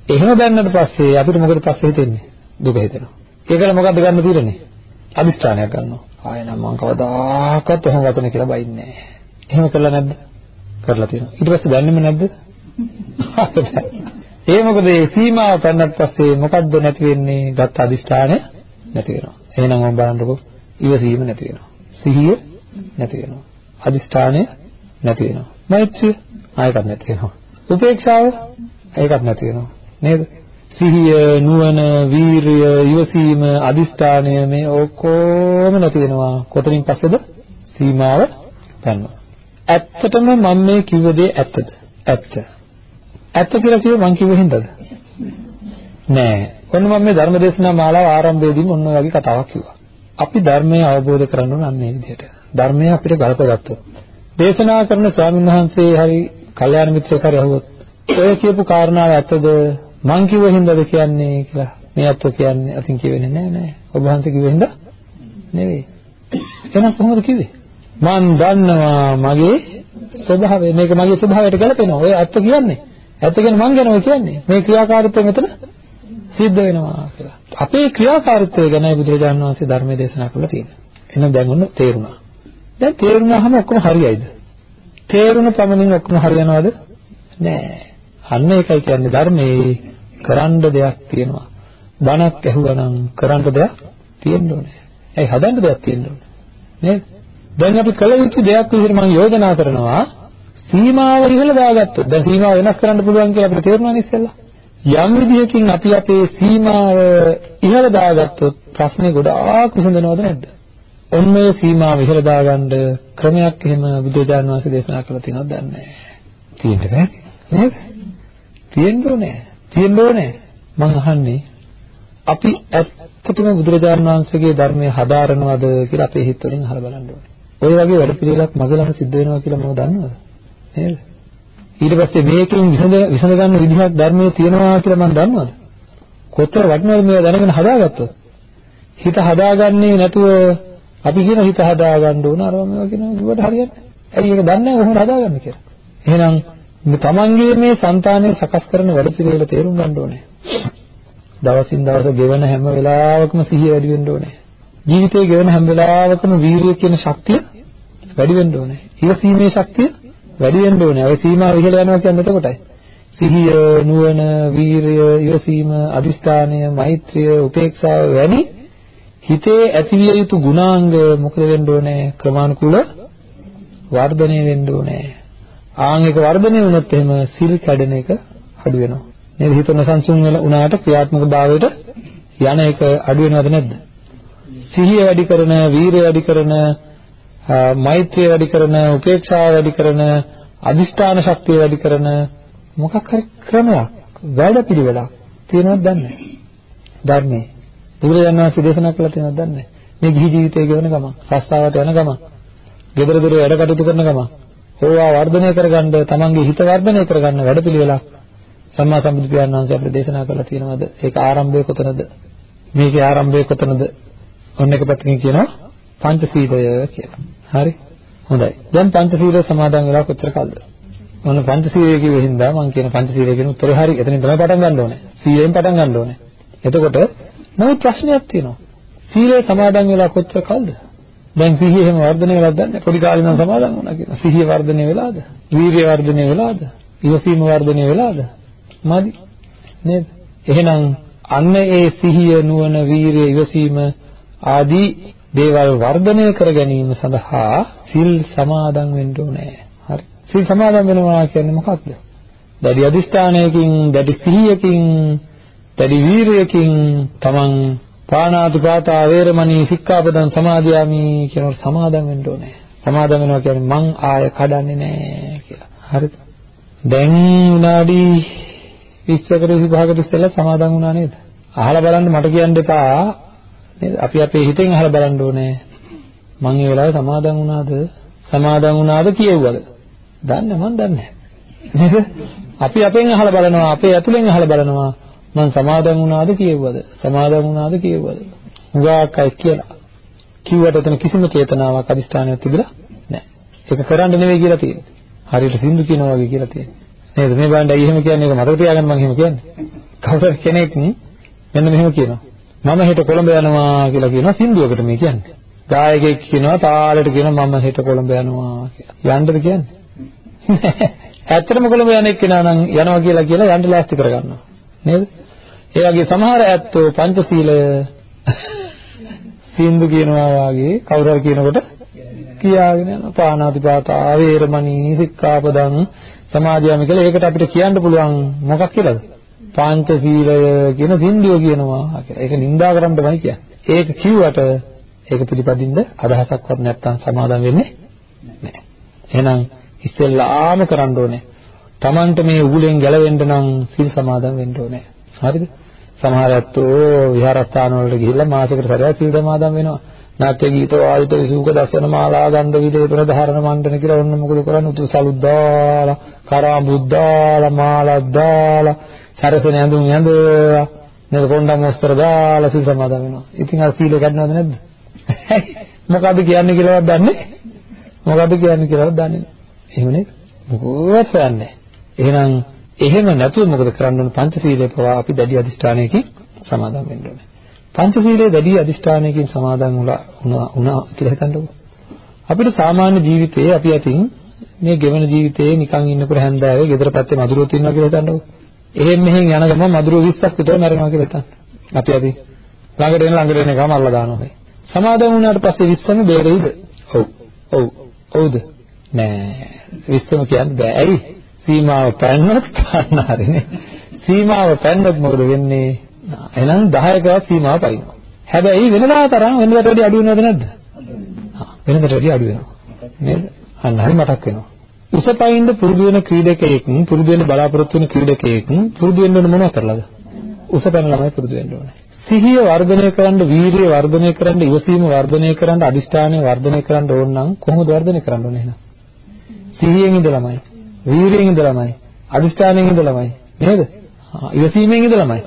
එහෙම බැන්නට පස්සේ අපිට මොකද පස්සේ හිතෙන්නේ? දුක හිතෙනවා. ඒකල මොකද්ද ගන්න తీරන්නේ? අදිස්ත්‍රාණයක් ගන්නවා. ආයෙ නම් මම කවදාකවත් එහෙම වචන කියලා බයින්නේ නැහැ. එහෙම කරලා නැද්ද? කරලා තියෙනවා. ඊට පස්සේ දන්නේම නැද්ද? ඒ මොකද මේ සීමාව පැනනත් පස්සේ මොකද්ද නැති වෙන්නේ? ගත්ත අදිෂ්ඨානය නැති වෙනවා. එහෙනම් මම බලන්නකෝ ඉවසීම නැති වෙනවා. සිහිය නැති වෙනවා. අදිෂ්ඨානය නැති වෙනවා. මෛත්‍රිය ආයකත් නැති වෙනවා. උපේක්ෂාව ඒකත් නැති වෙනවා. නේද? සිහිය, නුවණ, වීරිය, ඉවසීම, අදිෂ්ඨානය මේ ඔක්කොම නැති වෙනවා. කොතනින් පස්සේද? සීමාව ගන්නවා. ඇත්තටම මම මේ කිව්ව දේ ඇත්තද? ඇත්ත. ඇත්ත කියලා කිව්ව මං කිව්ව හින්දාද? නෑ. ඔන්න මම මේ ධර්ම දේශනා මාලාව ආරම්භයේදීම ඔන්න ඔය වගේ කතාවක් කිව්වා. අපි ධර්මය අවබෝධ කරගන්න ඕන අන්න ඒ විදිහට. ධර්මය අපිට ගලපගත්තොත්. දේශනා කරන ස්වාමීන් වහන්සේ හරි කල්යාණ මිත්‍රයෙක් හරි අහුවොත් ඔය කියපු කාරණාව ඇත්තද මං කිව්ව හින්දාද කියන්නේ කියලා මේ අතෝ කියන්නේ අතින් කියෙන්නේ නෑ නෑ. ඔබ වහන්සේ කිව්ව හින්දා නෙවෙයි. එහෙනම් කොහොමද කිව්වේ? මං දන්නවා මගේ ස්වභාවය මේක මගේ ස්වභාවයට ගැලපෙනවා. ඔය ඇත්ත කියන්නේ. ඇත්ත කියන්නේ මං ගැන ඔය කියන්නේ. මේ ක්‍රියාකාරීත්වය මෙතන සිද්ධ වෙනවා කියලා. අපේ ක්‍රියාකාරීත්වය ගැනයි බුදුරජාණන් වහන්සේ ධර්මයේ දේශනා කරලා තියෙන්නේ. එහෙනම් දැන් ඔන්න තේරුණා. දැන් තේරුණාම ඔක්කොම හරියයිද? තේරුණ පමණින් ඔක්කොම හරියනවද? නෑ. අන්න ඒකයි කියන්නේ ධර්මයේ කරන්න දෙයක් තියෙනවා. බණක් ඇහුවා නම් කරන්න දෙයක් තියෙන්න ඕනේ. ඇයි හදන්න දෙයක් තියෙන්න ඕනේ. නේද? දැන් අපි කල යුතු දෙයක් විදිහට මම යෝජනා කරනවා සීමාව ඉහළ දාගත්තොත් දැන් සීමාව වෙනස් කරන්න පුළුවන් කියලා අපිට තේරුණා ඉස්සෙල්ලා යම් විදිහකින් අපි අපේ සීමාව ඉහළ දාගත්තොත් ප්‍රශ්නේ ගොඩාක් විසඳනවද නැද්ද ඔන්න ඔය සීමාව ඉහළ දාගන්න ක්‍රමයක් එහෙම බුදුරජාණන් වහන්සේ දේශනා කළා තියෙනවද දන්නේ නැහැ තියෙන්න බෑ නේද තියෙන්න ඕනේ තියෙන්න ඕනේ මම අහන්නේ අපි ඇත්තටම බුදුරජාණන් වහන්සේගේ ධර්මය හදාරනවද කියලා අපේ හිත වලින් අහලා බලන්න ඕනේ ඔය වගේ වැඩ පිළිවෙලක් මග ළඟ සිද්ධ වෙනවා කියලා මම දන්නවද? නේද? ඊට පස්සේ මේකෙන් විසඳ විසඳ ගන්න විදිහක් ධර්මයේ තියෙනවා කියලා මම දන්නවද? කොච්චර වටිනවද මේවා දැනගෙන හදාගත්තොත්? හිත හදාගන්නේ නැතුව අපි කියන හිත හදාගන්න ඕන අරම මේවා කියන කිව්වට හරියන්නේ නැහැ. ඇයි ඒක දන්නේ නැහැ කොහොමද හදාගන්නේ කියලා. එහෙනම් මේ තමන්ගේ මේ సంతානය සකස් කරන වැඩ පිළිවෙල තේරුම් ගන්න ඕනේ. දවසින් දවස ගෙවන හැම වෙලාවකම සිහිය වැඩි වෙන්න ඕනේ. ජීවිතයේ ගෙවන හැම වෙලාවකම වීරිය කියන ශක්තිය වැඩි වෙන්න ඕනේ. ඉවසීමේ ශක්තිය වැඩි වෙන්න ඕනේ. ඔය සීමාව ඉහළ යනවා කියන්නේ එතකොටයි. සිහිය, නුවණ, වීරිය, ඉවසීම, අදිස්ථානය, මෛත්‍රිය, උපේක්ෂාව වැනි හිතේ ඇතිවිය යුතු ගුණාංග මොකද වෙන්න ඕනේ? ක්‍රමානුකූල වර්ධනය වෙන්න ඕනේ. ආන් එක වර්ධනය වුණොත් එහෙම සිල් කැඩෙන එක අඩු වෙනවා. නේද? හිත නොසන්සුන් වෙලා උනාට ක්‍රියාත්මක භාවයට යන එක අඩු වෙනවද නැද්ද? සිහිය වැඩි කරන, වීරිය වැඩි කරන, මෛත්‍රිය වැඩි කරන, උපේක්ෂාව වැඩි කරන, අදිෂ්ඨාන ශක්තිය වැඩි කරන මොකක් හරි ක්‍රමයක්, වැඩපිළිවෙලක් තියෙනවද දන්නේ ධර්මයේ. බුදුරජාණන් වහන්සේ දේශනා කළා තියෙනවද දන්නේ මේ ගිහි ජීවිතය ගෙවන ගමන්, රස්තාවට යන ගමන්, ගෙදර දොර වැඩ කටයුතු කරන ගමන්, ඕවා වර්ධනය කරගන්න, තමන්ගේ හිත වර්ධනය කරගන්න වැඩපිළිවෙලක් සම්මා සම්බුදු පියාණන් වහන්සේ අපිට දේශනා කළා තියෙනවද? ඒක ආරම්භය කොතනද? මේකේ ආරම්භය කොතනද? ඔන්න එක පැත්තකින් කියනවා පංචශීලය කියලා. හරි? හොඳයි. දැන් පංචශීලය සමාදන් වෙලා කොච්චර කල්ද? ඔන්න පංචශීලය කිව්වෙ හින්දා මම කියන පංචශීලය කියන උත්තරේ හරි. එතනින් තමයි පටන් ගන්න ඕනේ. සීලයෙන් පටන් ගන්න ඕනේ. එතකොට නමුත් ප්‍රශ්නයක් තියෙනවා. සීලය සමාදන් වෙලා කොච්චර කල්ද? දැන් සිහිය එහෙම වර්ධනය වෙලාද දන්නේ පොඩි කාලේ නම් සමාදන් වුණා කියලා. සිහිය වර්ධනය වෙලාද? වීරිය වර්ධනය වෙලාද? ඉවසීම වර්ධනය වෙලාද? මදි. නේද? එහෙනම් අන්න ඒ සිහිය නුවණ වීරිය ඉවසීම ආදී දේවල් වර්ධනය කර ගැනීම සඳහා සිල් සමාදන් වෙන්න ඕනේ. හරි. සිල් සමාදන් වෙනවා කියන්නේ මොකක්ද? දැඩි අදිෂ්ඨානයකින්, දැඩි සිහියකින්, දැඩි වීරියකින් තමන් පාණාතිපාතා වේරමණී සික්ඛාපදං සමාදියාමි කියනකොට සමාදන් වෙන්න ඕනේ. සමාදන් වෙනවා කියන්නේ මං ආය කඩන්නේ නැහැ කියලා. හරිද? දැන් විනාඩි 20කට 25කට ඉස්සෙල්ලා සමාදන් වුණා නේද? අහලා බලන්න මට කියන්න එපා නේද? අපි අපේ හිතෙන් අහලා බලන්න ඕනේ. මං ඒ වෙලාවේ සමාදන් වුණාද? සමාදන් වුණාද කියෙව්වද? දන්නේ මං දන්නේ නේද? අපි අපෙන් අහලා බලනවා, අපේ ඇතුලෙන් අහලා බලනවා. මං සමාදන් වුණාද කියවුවද? සමාදන් වුණාද කියවුවද? හුඟක් අය කියලා. කිව්වට එතන කිසිම චේතනාවක් අදිස්ථානයක් තිබිලා නැහැ. ඒක කරන්න නෙවෙයි කියලා තියෙන්නේ. හරියට සින්දු කියනවා වගේ කියලා තියෙන්නේ. නේද? මේ බණ්ඩ අය එහෙම කියන්නේ ඒක මතක තියාගන්න මම එහෙම කියන්නේ. කවුරු කෙනෙක් මෙන්න මෙහෙම කියනවා. මම හෙට කොළඹ යනවා කියලා කියනවා සින්දුවකට මේ කියන්නේ. ගායකයෙක් කියනවා තාලෙට කියනවා මම හෙට කොළඹ යනවා කියලා. යන්නද කියන්නේ? [laughs] ඇත්තටම කොළඹ යන එක්කෙනා නම් යනවා කියලා කියලා යන්න ලෑස්ති කරගන්නවා. නේද? ඒ වගේ සමහර ඇත්තෝ පංචශීලය සින්දු කියනවා වාගේ කවුරු හරි කියනකොට කියාගෙන යනවා පාණාතිපාතා වේරමණී සික්ඛාපදං සමාදියාමි කියලා ඒකට අපිට කියන්න පුළුවන් මොකක් කියලාද? පංචශීලය කියන සින්දුව කියනවා කියලා. ඒක නිඳා කරන්න තමයි කියන්නේ. ඒක කිව්වට ඒක පිළිපදින්න අදහසක්වත් නැත්තම් සමාදම් වෙන්නේ නැහැ. එහෙනම් ඉස්සෙල්ලාම කරන්න ඕනේ. Tamanට මේ උගුලෙන් ගැලවෙන්න නම් සිල් සමාදන් වෙන්න ඕනේ. හරිද? සමහර ඇත්තෝ විහාරස්ථාන වලට ගිහිල්ලා මාසෙකට සැරයක් සිල් සමාදන් වෙනවා. නාට්‍ය ගීත වාදිත විසුක දර්ශන මාලා ගන්ධ විදේතන ධාරණ මණ්ඩන කියලා ඔන්න මොකද කරන්නේ? උතු සලුත් දාලා, කරා බුද්දාලා, මාලා දාලා, සරසන ඇඳුම් ඇඳලා, නේද කොණ්ඩම් මොස්තර දාලා සිල් සමාදන් වෙනවා. ඉතින් අර සීලය ගන්නවද නැද්ද? [laughs] මොකද්ද කියන්නේ කියලාවත් දන්නේ? මොකද්ද කියන්නේ කියලාවත් දන්නේ නැහැ. එහෙම නේද? මොකවත් හොයන්නේ එහෙනම් එහෙම නැතුව මොකද කරන්න ඕන පංචශීලයේ පවා අපි දැඩි අදිෂ්ඨානයකින් සමාදන් වෙන්න ඕනේ. පංචශීලයේ දැඩි අදිෂ්ඨානයකින් සමාදන් වුණා වුණා කියලා හිතන්නකෝ. අපිට සාමාන්‍ය ජීවිතයේ අපි අතින් මේ ගෙවන ජීවිතයේ නිකන් ඉන්නකොට හැන්දෑවේ ගෙදර පැත්තේ මදුරුවෝ තියනවා කියලා හිතන්නකෝ. එහෙන් මෙහෙන් යන ගමන් මදුරුවෝ 20ක් විතර මැරෙනවා කියලා හිතන්න. අපි අපි ළඟට එන ළඟට එන ගම අල්ල දානවා. සමාදන් වුණාට පස්සේ 20ම බේරෙයිද? ඔව්. ඔව්. ඔව්ද? නෑ 20ම කියන්න බෑ. ඇයි? සීමාව පැන්නොත් ගන්න හරිනේ. සීමාව පැන්නොත් මොකද වෙන්නේ? එහෙනම් 10කවත් සීමාව පයින්නවා. හැබැයි වෙනදා තරම් වෙනදාට වැඩි අඩු වෙනවද නැද්ද? වෙනදාට වැඩි අඩු වෙනවා. නේද? අන්න හරි මතක් වෙනවා. උසපයින්ද පුරුදු වෙන ක්‍රීඩකයෙක් පුරුදු වෙන්න බලාපොරොත්තු වෙන ක්‍රීඩකයෙක් පුරුදු වෙන්න ඕන මොනවද කරලාද? උසපැන ළමයි පුරුදු වෙන්න ඕනේ. සිහිය වර්ධනය කරන්න, වීරිය වර්ධනය කරන්න, ඉවසීම වර්ධනය කරන්න, අදිෂ්ඨානය වර්ධනය කරන්න ඕන නම් කොහොමද වර්ධනය කරන්න ඕනේ එහෙනම්? සිහියෙන් ඉඳලාමයි, වීරියෙන් ඉඳලාමයි, අදිෂ්ඨානයෙන් ඉඳලාමයි නේද? ඉවසීමෙන් ඉඳලාමයි.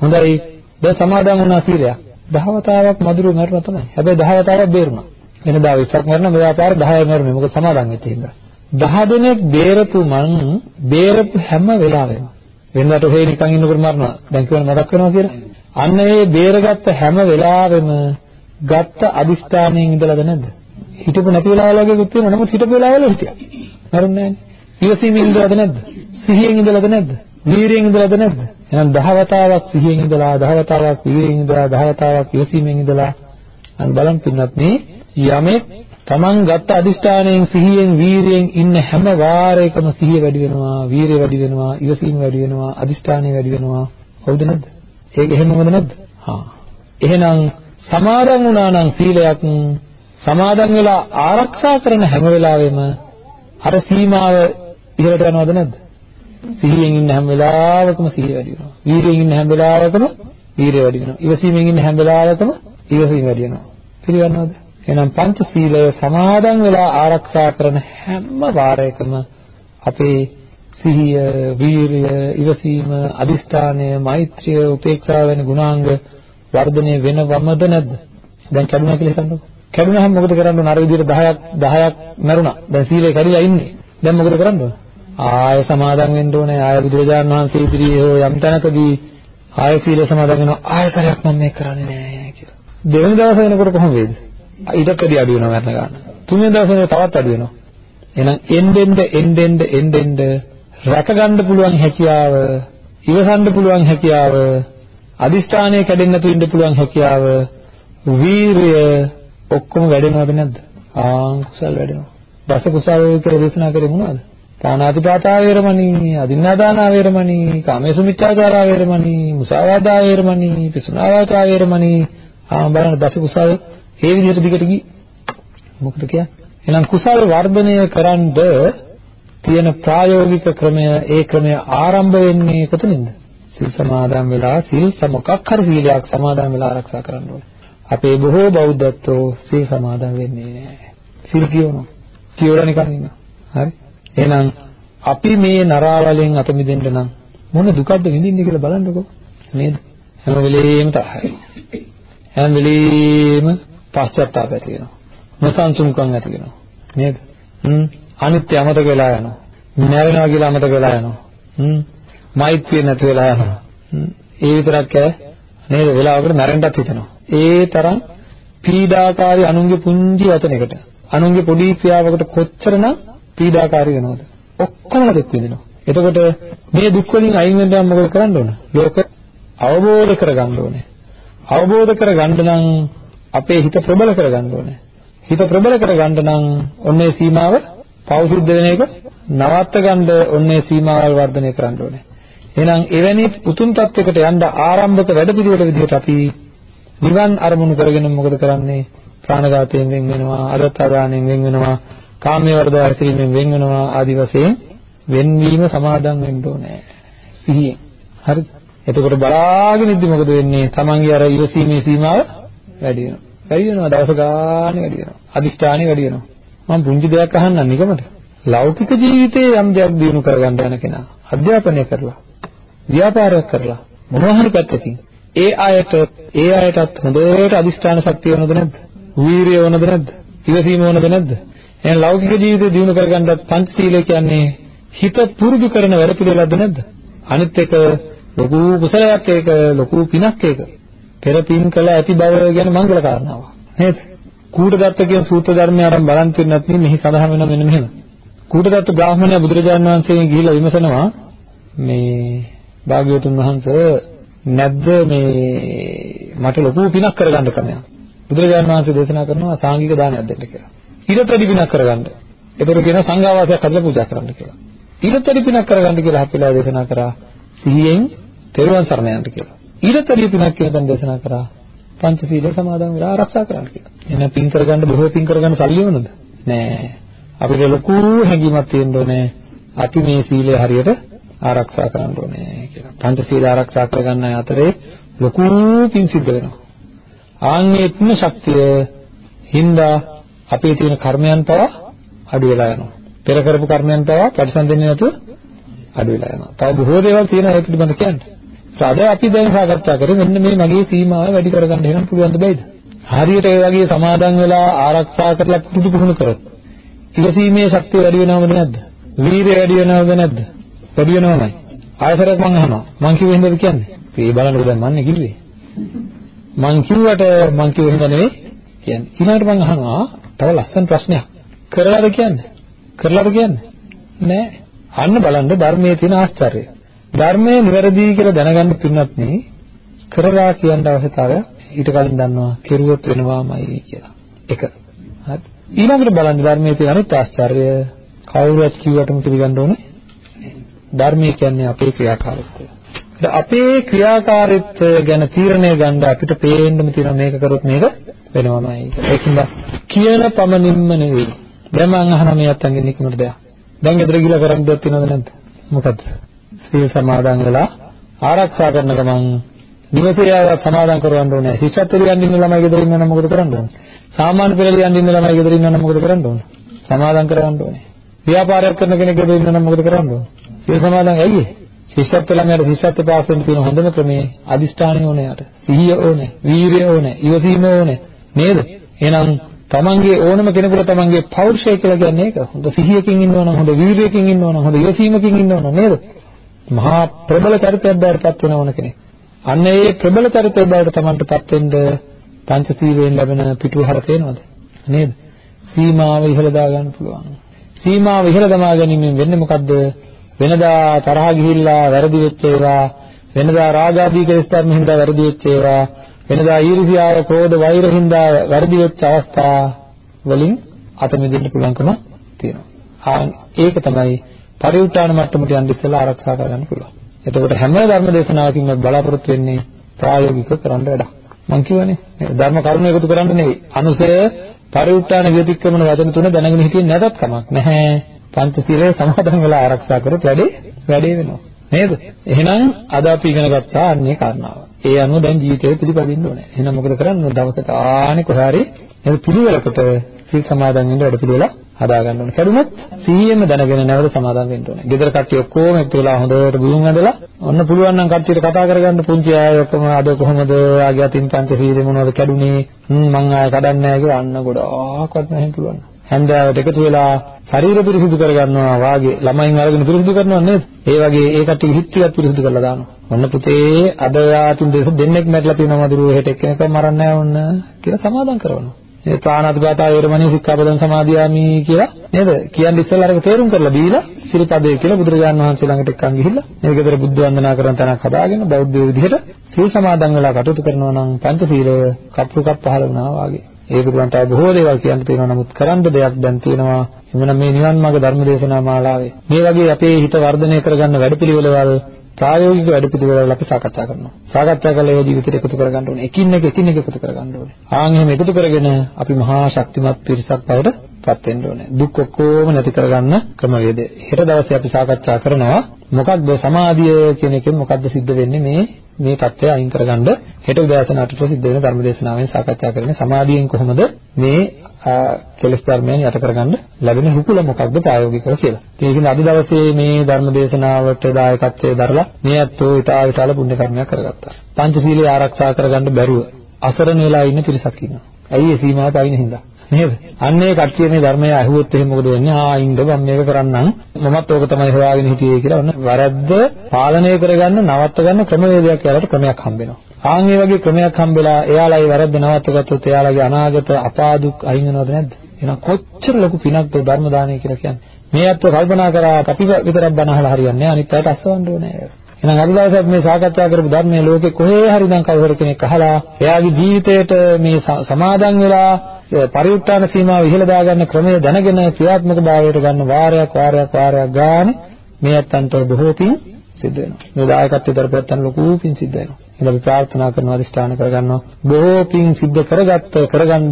හොඳයි. දැන් සමාදන් වුණා සීලයක්. දහවතාවක් මధుරු මරණ තමයි. හැබැයි දහවතාවක් බේරුණා. වෙනදා 20ක් මරණ මෙයා පාර 10 මරුනේ. මොකද සමාදන් වෙච්ච හින්දා. 10 දෙනෙක් බේරපු මං බේරපු හැම වෙලාවෙම වෙනදාට ඔහේ නිකන් ඉන්නකොට මරනවා. දැන් කියවන මතක් වෙනවා කියලා. අන්න ඒ බේරගත්ත හැම වෙලාවෙම ගත්ත අදිස්ථානයෙන් ඉඳලාද නැද්ද? හිතපු නැති වෙලාවල් වගේකුත් තියෙනවා. නමුත් හිතපු වෙලාවල් හිටියා. මරුන්නේ නැහැ. ඉවසීමෙන් ඉඳලාද නැද්ද? සිහියෙන් ඉඳලාද නැද්ද? වීරියෙන් ඉඳලාද නැද්ද? එහෙනම් දහවතාවක් සිහියෙන් ඉඳලා, දහවතාවක් වීරියෙන් ඉඳලා, දහවතාවක් ඉවසීමෙන් ඉඳලා අන්න බලන්න පින්නත් මේ යමෙක් Taman ගත්ත අදිෂ්ඨානයෙන් සිහියෙන් වීරියෙන් ඉන්න හැම වාරයකම සිහිය වැඩි වෙනවා, වීරිය වැඩි වෙනවා, ඉවසීම වැඩි වෙනවා, අදිෂ්ඨානය වැඩි වෙනවා. හවුද නැද්ද? ඒක එහෙමමද නැද්ද? හා. එහෙනම් සමාදන් වුණා නම් සීලයක් සමාදන් වෙලා ආරක්ෂා කරන හැම වෙලාවෙම අර සීමාව ඉහළට යනවද නැද්ද? සිහියෙන් ඉන්න හැම වෙලාවකම සිහිය වැඩි වෙනවා. වීරියෙන් ඉන්න හැම වෙලාවකම වීරිය වැඩි වෙනවා. ඉවසීමෙන් ඉන්න හැම වෙලාවකම ඉවසීම වැඩි වෙනවා. පිළිගන්නවද? එහෙනම් පංචශීලය සමාදන් වෙලා ආරක්ෂා කරන හැම වාරයකම අපේ සිහිය, වීරිය, ඉවසීම, අදිෂ්ඨානය, මෛත්‍රිය, උපේක්ෂාව වෙන ගුණාංග වර්ධනය වෙනවමද නැද්ද? දැන් කැඩුනා කියලා හිතන්නකෝ. කැඩුනහම මොකද කරන්න ඕන? අර විදිහට 10ක් 10ක් මරුණා. දැන් සීලය කැඩිලා ඉන්නේ. දැන් මොකද කරන්න ඕන? ආය සමාදන් වෙන්න ඕනේ. ආය බුදුරජාණන් වහන්සේ ඉදිරියේ හෝ යම් තැනකදී ආය සීලය සමාදන් වෙනවා. ආයතරයක් මම මේක කරන්නේ නෑ කියලා. දෙවෙනි දවස වෙනකොට කොහොම වේද? ඊටත් වැඩි අඩු වෙනවා මරණ ගන්න. තුන්වෙනි දවසේ තවත් අඩු වෙනවා. එහෙනම් එන්නෙන්ද එන්නෙන්ද එන්නෙන්ද රැකගන්න පුළුවන් හැකියාව, ඉවසන්න පුළුවන් හැකියාව, අදිෂ්ඨානය කැඩෙන්න නැතුව ඉන්න පුළුවන් හැකියාව, වීරිය ඔක්කොම වැඩෙනවද නැද්ද? ආ කුසල් වැඩෙනවා. දස කුසල් කියලා දේශනා කරේ මොනවද? පාණාතිපාතා වේරමණී, අදින්නාදානා වේරමණී, කාමේසු මිච්ඡාචාරා වේරමණී, මුසාවාදා වේරමණී, පිසුනාවාචා වේරමණී. ආ බලන්න දස කුසල් ඒ විදිහට දිගට ගියේ. මොකද කියන්නේ? එහෙනම් කුසල් වර්ධනය කරන්ද තියෙන ප්‍රායෝගික ක්‍රමය ඒ ක්‍රමය ආරම්භ වෙන්නේ කොතනින්ද? සිල් සමාදන් වෙලා සිල් මොකක් හරි සීලයක් සමාදන් වෙලා ආරක්ෂා කරන්න ඕනේ. අපේ බොහෝ බෞද්ධත්වෝ සිල් සමාදන් වෙන්නේ නැහැ. සිල් කියවනවා. කියවලා නිකන් ඉන්නවා. හරි? එහෙනම් අපි මේ නරාවලෙන් අත මිදෙන්න නම් මොන දුකක්ද විඳින්නේ කියලා බලන්නකෝ. නේද? හැම වෙලෙම තරහයි. හැම වෙලෙම පශ්චාත්තාප ඇති වෙනවා. නොසන්සුන්කම් ඇති වෙනවා. නේද? හ්ම් අනිත්‍ය අමතක වෙලා යනවා. මැරෙනවා කියලා අමතක වෙලා යනවා. හ්ම් මෛත්‍රිය නැති වෙලා යනවා. ඒ විතරක් ඈ නේද? වෙලාවකට මැරෙන්නත් හිතෙනවා. ඒ තරම් පීඩාකාරී අනුන්ගේ පුංචි වචනයකට අනුන්ගේ පොඩි ක්‍රියාවකට කොච්චරනම් පීඩාකාරී වෙනවද? ඔක්කොම දුක් විඳිනවා. එතකොට මේ දුක් වලින් අයින් වෙන්න මොකද කරන්න ඕන? ලෝක අවබෝධ කරගන්න ඕනේ. අවබෝධ කරගන්න නම් අපේ හිත ප්‍රබල කරගන්න ඕනේ. හිත ප්‍රබල කරගන්න නම් ඔන්නේ සීමාව පෞසුද්ධ වෙන එක නවත්ත ගන්න ඔන්නේ සීමාවල් වර්ධනය කරන්න ඕනේ. එහෙනම් එවැනි උතුම් තත්වයකට යන්න ආරම්භක වැඩපිළිවෙල විදිහට අපි නිවන් අරමුණු කරගෙන මොකද කරන්නේ? ප්‍රාණඝාතයෙන් වෙන් වෙනවා, අදත්තාදානයෙන් වෙන් වෙනවා, කාමයේ වර්ධව ඇතිරීමෙන් වෙන් වෙනවා ආදි වශයෙන් වෙන්වීම සමාදන් වෙන්න ඕනේ. සිහියෙන්. හරිද? එතකොට බලාගෙන ඉද්දි මොකද වෙන්නේ? Tamange අර ඉවසීමේ සීමාව වැඩි වෙනවා. වැඩි වෙනවා දවස ගානේ වැඩි වෙනවා. අදිෂ්ඨානෙ වැඩි වෙනවා. මම පුංචි දෙයක් අහන්නම් නිකමට. ලෞකික ජීවිතයේ යම් දෙයක් දිනු කරගන්න යන කෙනා අධ්‍යාපනය කරලා ව්‍යාපාරයක් කරලා මොනවා හරි පැත්තකින් ඒ අයට ඒ අයටත් හොඳට අදිෂ්ඨාන ශක්තිය වෙනවද නැද්ද? වීරිය වෙනවද නැද්ද? ඉවසීම වෙනවද නැද්ද? එහෙනම් ලෞකික ජීවිතය දිනු කරගන්නත් පංචශීලය කියන්නේ හිත පුරුදු කරන වැඩ පිළිවෙලක්ද නැද්ද? අනිත් එක ලොකු කුසලයක් ඒක ලොකු පිනක් ඒක. පෙර පින් කළ ඇති බව ගැන මංගල කාරණාවක්. නේද? කූටදත්ත කියන සූත්‍ර ධර්මය අරන් බලන් තින්නත් මෙහි සඳහන් වෙන මෙන්න මෙහෙම. කූටදත්ත බ්‍රාහ්මණයා බුදුරජාණන් වහන්සේගෙන් ගිහිල්ලා විමසනවා මේ භාග්‍යවතුන් වහන්සේ නැද්ද මේ මට ලොකු පිනක් කරගන්න ක්‍රමයක්. බුදුරජාණන් වහන්සේ දේශනා කරනවා සාංගික දානයක් දෙන්න කියලා. ඊටතරි පිනක් කරගන්න. ඒතර කියන සංඝාවාසයක් හදලා පූජා කරන්න කියලා. ඊටතරි පිනක් කරගන්න කියලා අපිලා දේශනා කරා සිහියෙන් තෙරුවන් සරණ යන්න කියලා. ඊටතරි පිනක් කියන තැන දේශනා කරා පංචශීල සමාදන් වෙලා ආරක්ෂා කරන්න කියලා. එහෙනම් පින් කරගන්න බොහෝ පින් කරගන්න සල්ලි වුණද? නෑ. අපිට ලොකු හැඟීමක් තියෙන්න ඕනේ. අපි මේ සීලය හරියට ආරක්ෂා කරන්න ඕනේ කියලා. පංචශීල ආරක්ෂා කරගන්න අතරේ ලොකු පින් සිද්ධ වෙනවා. ආන්නේ පුණ්‍ය ශක්තිය හින්දා අපේ තියෙන කර්මයන් පවා අඩු වෙලා යනවා. පෙර කරපු කර්මයන් පවා ප්‍රතිසන්දෙන්නේ නැතුව අඩු වෙලා යනවා. තව බොහෝ දේවල් තියෙනවා ඒ පිළිබඳ කියන්න. අද අපි දැන් සාකච්ඡා කරේ මෙන්න මේ මගේ සීමාව වැඩි කරගන්න එහෙනම් පුළුවන් ද බැයිද? හරියට ඒ වගේ සමාදන් වෙලා ආරක්ෂා කරලා පුරුදු පුහුණු කරොත් ඉවසීමේ ශක්තිය වැඩි වෙනවද නැද්ද? වීරිය වැඩි වෙනවද නැද්ද? වැඩි වෙනවමයි. ආයතරයක් මම අහනවා. මං කිව්වෙ හින්දාද කියන්නේ? මේ බලන්නකෝ දැන් මන්නේ කිව්වේ. මං කිව්වට මං කිව්වෙ හින්දා නෙවෙයි කියන්නේ. ඊළඟට මං අහනවා තව ලස්සන ප්‍රශ්නයක්. කරලාද කියන්නේ? කරලාද කියන්නේ? නෑ. අන්න බලන්න ධර්මයේ තියෙන ආශ්චර්යය. ධර්මයේ නිවැරදි කියලා දැනගන්න පින්නත් නේ කරලා කියන්න අවශ්‍යතාවය ඊට කලින් දන්නවා කෙරුවොත් වෙනවාමයි කියලා. එක. හරි. ඊළඟට බලන්න ධර්මයේ තියෙන අනිත් ආශ්චර්යය කවුරුත් කිව්වටම පිළිගන්න ඕනේ. ධර්මයේ කියන්නේ අපේ ක්‍රියාකාරීත්වය. අපේ ක්‍රියාකාරීත්වය ගැන තීරණය ගන්න අපිට පේන්නම තියෙන මේක කරොත් මේක වෙනවමයි කියලා. ඒකින්ද කියන පමණින්ම නෙවෙයි. දැන් මම අහන මේ අත්තන්ගෙන් නිකමට දෙයක්. දැන් ගෙදර ගිහලා කරන් දෙයක් තියෙනවද නැද්ද? මොකද්ද? සීල් සමාදන් වෙලා ආරක්ෂා කරන ගමන් නිවසේ සමාදන් කරවන්න ඕනේ. ශිෂ්‍යත්ව ලියන්න ඉන්න ළමයි ගෙදර ඉන්නවනම් මොකද කරන්න ඕනේ? සාමාන්‍ය පෙළ ලියන්න ඉන්න ළමයි ගෙදර ඉන්නවනම් මොකද කරන්න ඕනේ? සමාදන් කරවන්න ඕනේ. ව්‍යාපාරයක් කරන කෙනෙක් ගෙදර ඉන්නවනම් මොකද කරන්න ඕනේ? සීල් සමාදන් ඇයි? ශිෂ්‍යත්ව ළමයාට ශිෂ්‍යත්ව පාස් වෙන්න තියෙන හොඳම ක්‍රමය අදිෂ්ඨානය ඕනේ යට. සිහිය ඕනේ, වීරිය ඕනේ, ඉවසීම ඕනේ. නේද? එහෙනම් තමන්ගේ ඕනම කෙනෙකුට තමන්ගේ පෞරුෂය කියලා කියන්නේ ඒක. හොඳ සිහියකින් ඉන්නවනම්, හොඳ වීරියකින් ඉන්නවනම්, හොඳ ඉවසීමකින් ඉන්නවනම් නේද? මහා ප්‍රබල චරිතයක් බවට පත් වෙන ඕන කෙනෙක්. අන්න ඒ ප්‍රබල චරිතය බවට තමන්ටපත් වෙන්න පංචශීලයෙන් ලැබෙන පිටුවහර තේනවද? නේද? සීමාව ඉහළ දා ගන්න පුළුවන්. සීමාව ඉහළ දමා ගැනීමෙන් වෙන්නේ මොකද්ද? වෙනදා තරහ ගිහිල්ලා වැරදි වෙච්ච ඒවා, වෙනදා රාගාදී කෙලෙස් ධර්ම හින්දා වැරදි වෙච්ච ඒවා, වෙනදා ඊර්ෂ්‍යාව, ක්‍රෝධ, වෛර හින්දා වැරදි වෙච්ච අවස්ථා වලින් අත මිදෙන්න පුළුවන්කම තියෙනවා. ආ ඒක තමයි පරිඋත් ทาน මට්ටමට යන්න ඉස්සෙල්ලා ආරක්ෂා කරගන්න පුළුවන්. එතකොට හැම ධර්ම දේශනාවකින්ම බලාපොරොත්තු වෙන්නේ ප්‍රායෝගිකව කරන්න වැඩක්. මම කියවනේ ධර්ම කරුණ එකතු කරන්න නෙවෙයි. අනුසය පරිඋත් ทาน ව්‍යතික්‍රමන වචන තුන දැනගෙන හිටියේ නැතත් කමක් නැහැ. පංචශීලය සමාදන් වෙලා ආරක්ෂා කරොත් වැඩේ වැඩේ වෙනවා. නේද? එහෙනම් අද අපි ඉගෙන ගත්තා අන්නේ කාරණාව. ඒ අනුව දැන් ජීවිතේ පිළිපදින්න ඕනේ. එහෙනම් මොකද කරන්නේ? දවසට ආනේ කොහරි එන පිළිවෙලකට සීල් සමාදන් වෙන්න වැඩ පිළිවෙල හදා ගන්න ඕනේ. කැඩුනොත් සිහියෙන්ම දැනගෙන නැවත සමාදන් වෙන්න ඕනේ. ගෙදර කට්ටිය ඔක්කොම එකතු වෙලා හොඳට බුදුන් ඇඳලා ඔන්න පුළුවන් නම් කට්ටියට කතා කරගන්න පුංචි අය ඔක්කොම අද කොහොමද ආගේ අතින් පංච සීලෙ මොනවද කැඩුනේ? හ්ම් මං ආය කඩන්නේ නැහැ කියලා අන්න ගොඩාක්වත් නැහැ පුළුවන්. හැන්දෑවට එකතු වෙලා ශරීර පිරිසිදු කරගන්නවා වාගේ ළමයින් අරගෙන පිරිසිදු කරනවා නේද? ඒ වගේ ඒ කට්ටිය හිත ටිකක් පිරිසිදු කරලා දානවා. ඔන්න පුතේ අද යාතුන් දෙන්නෙක් මැරිලා තියෙනවා මදුරුව හෙට එක්කෙනෙක් මරන්නේ නැහැ ඔන්න කියලා සමාදම් කරනවා. මේ ප්‍රාණාතිපාතා වේරමණී සික්ඛාපදං සමාදියාමි කියලා නේද? කියන්නේ ඉස්සෙල්ලා අරක තේරුම් කරලා දීලා සිරිපදේ කියලා බුදුරජාන් වහන්සේ ළඟට එක්කන් ගිහිල්ලා මේක විතර බුද්ධ වන්දනා කරන තැනක් හදාගෙන බෞද්ධ විදිහට සීල් සමාදන් වෙලා කටයුතු කරනවා නම් පංචශීලය කප්පුකප් පහළ වුණා වාගේ. ඒ පිළිබඳව තව බොහෝ දේවල් කියන්න තියෙනවා නමුත් කරන්න දෙයක් දැන් තියෙනවා. එමනම් මේ නිවන් මාර්ග ධර්ම දේශනා මාලාවේ මේ වගේ අපේ හිත වර්ධනය කරගන්න වැඩපිළිවෙළවල් ප්‍රායෝගික වැඩපිළිවෙළවල් අපි සාකච්ඡා කරනවා. සාකච්ඡා කරලා ඒ ජීවිතයට එකතු කරගන්න ඕනේ. එකින් එක එකින් එක එකතු කරගන්න ඕනේ. ආන් එහෙම එකතු කරගෙන අපි මහා ශක්තිමත් පිරිසක් බවට පත් වෙන්න ඕනේ. දුක් ඔක්කොම නැති කරගන්න ක්‍රමවේදය. හෙට දවසේ අපි සාකච්ඡා කරනවා මොකක්ද සමාධිය කියන එකෙන් මොකක්ද සිද්ධ වෙන්නේ මේ මේ தත්ත්වය අයින් කරගන්න හෙට උදෑසන 8ට සිද්ධ වෙන ධර්මදේශනාවෙන් සාකච්ඡා කරන්නේ සමාධියෙන් කොහොමද මේ කෙලස් ධර්මයන් යට කරගන්න ලැබෙන රුකුල මොකක්ද ප්‍රායෝගිකව කියලා. ඒකින් අද දවසේ මේ ධර්ම දේශනාවට දායකත්වයේ දරලා මේ අත්ෝ ඊටා විශාල පුණ්‍ය කර්මයක් කරගත්තා. පංචශීලයේ ආරක්ෂා කරගන්න බැරුව අසරණ වෙලා ඉන්න පිරිසක් ඉන්නවා. ඇයි ඒ සීමාව පයින් හින්දා? නේද? අන්න ඒ කට්ටිය මේ ධර්මය අහුවොත් එහෙනම් මොකද වෙන්නේ? ආ ඉන්න මම මේක කරන්නම්. මමත් ඕක තමයි හොයාගෙන හිටියේ කියලා ඔන්න වැරද්ද පාලනය කරගන්න නවත්ත ගන්න ක්‍රමවේදයක් යාලට ක්‍රමයක් හම්බ වෙනවා. ආන් මේ වගේ ක්‍රමයක් හම්බෙලා එයාලා ඒ වැරද්ද නවත්තගත්තොත් එයාලගේ අනාගත අපාදුක් අයින් වෙනවද නැද්ද? එහෙනම් කොච්චර ලොකු පිනක්ද ධර්ම දානය කියලා කියන්නේ. මේ අත්ව කල්පනා කරා අපි විතරක් බණ අහලා හරියන්නේ නැහැ. අනිත් අයට අස්සවන්න ඕනේ. එහෙනම් අද දවසේ මේ සාකච්ඡා කරපු ධර්මයේ ලෝකේ කොහේ හරි නම් කවුරු කෙනෙක් අහලා එයාගේ ජීවිතයට මේ සමාදන් වෙලා පරිඋත් ทาน සීමාව ඉහළ දාගන්න ක්‍රමය දැනගෙන ක්‍රියාත්මක භාවයට ගන්න වාරයක් වාරයක් වාරයක් ගානේ මේ අත්තන්ට බොහෝ පින් සිද්ධ වෙනවා. මේ දායකත්වයේ දරපැත්තන් ලොකු පින් සිද්ධ වෙනවා. එහෙනම් අපි ප්‍රාර්ථනා කරනවා අදිස්ථාන කරගන්නවා බොහෝ පින් සිද්ධ කරගත්ත කරගන්න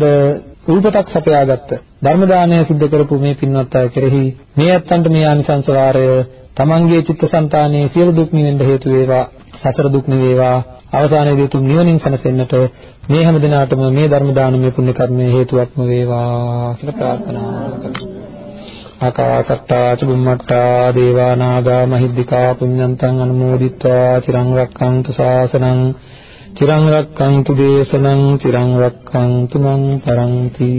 උල්පතක් සපයාගත්ත ධර්ම දානය සිද්ධ කරපු මේ පින්වත් අය කෙරෙහි මේ අත්තන්ට මේ ආනිසංස වාරය තමන්ගේ චිත්තසංතානයේ සියලු දුක් නිවෙන්න හේතු වේවා සතර දුක් නිවේවා අවසානයේදී තුන් නිවනින් සැනසෙන්නට මේ හැම දිනාටම මේ ධර්ම දානමය පුණ්‍ය කර්මයේ හේතුවක්ම වේවා කියලා ප්‍රාර්ථනා කරමු. ආකාසට්ටා චුම්මට්ටා දේවා නාග මහිද්దికා පුඤ්ඤන්තං අනුමෝදිත්වා චිරං රක්ඛන්තු ශාසනං චිරං රක්ඛන්තු දේශනං චිරං රක්ඛන්තු මං පරන්ති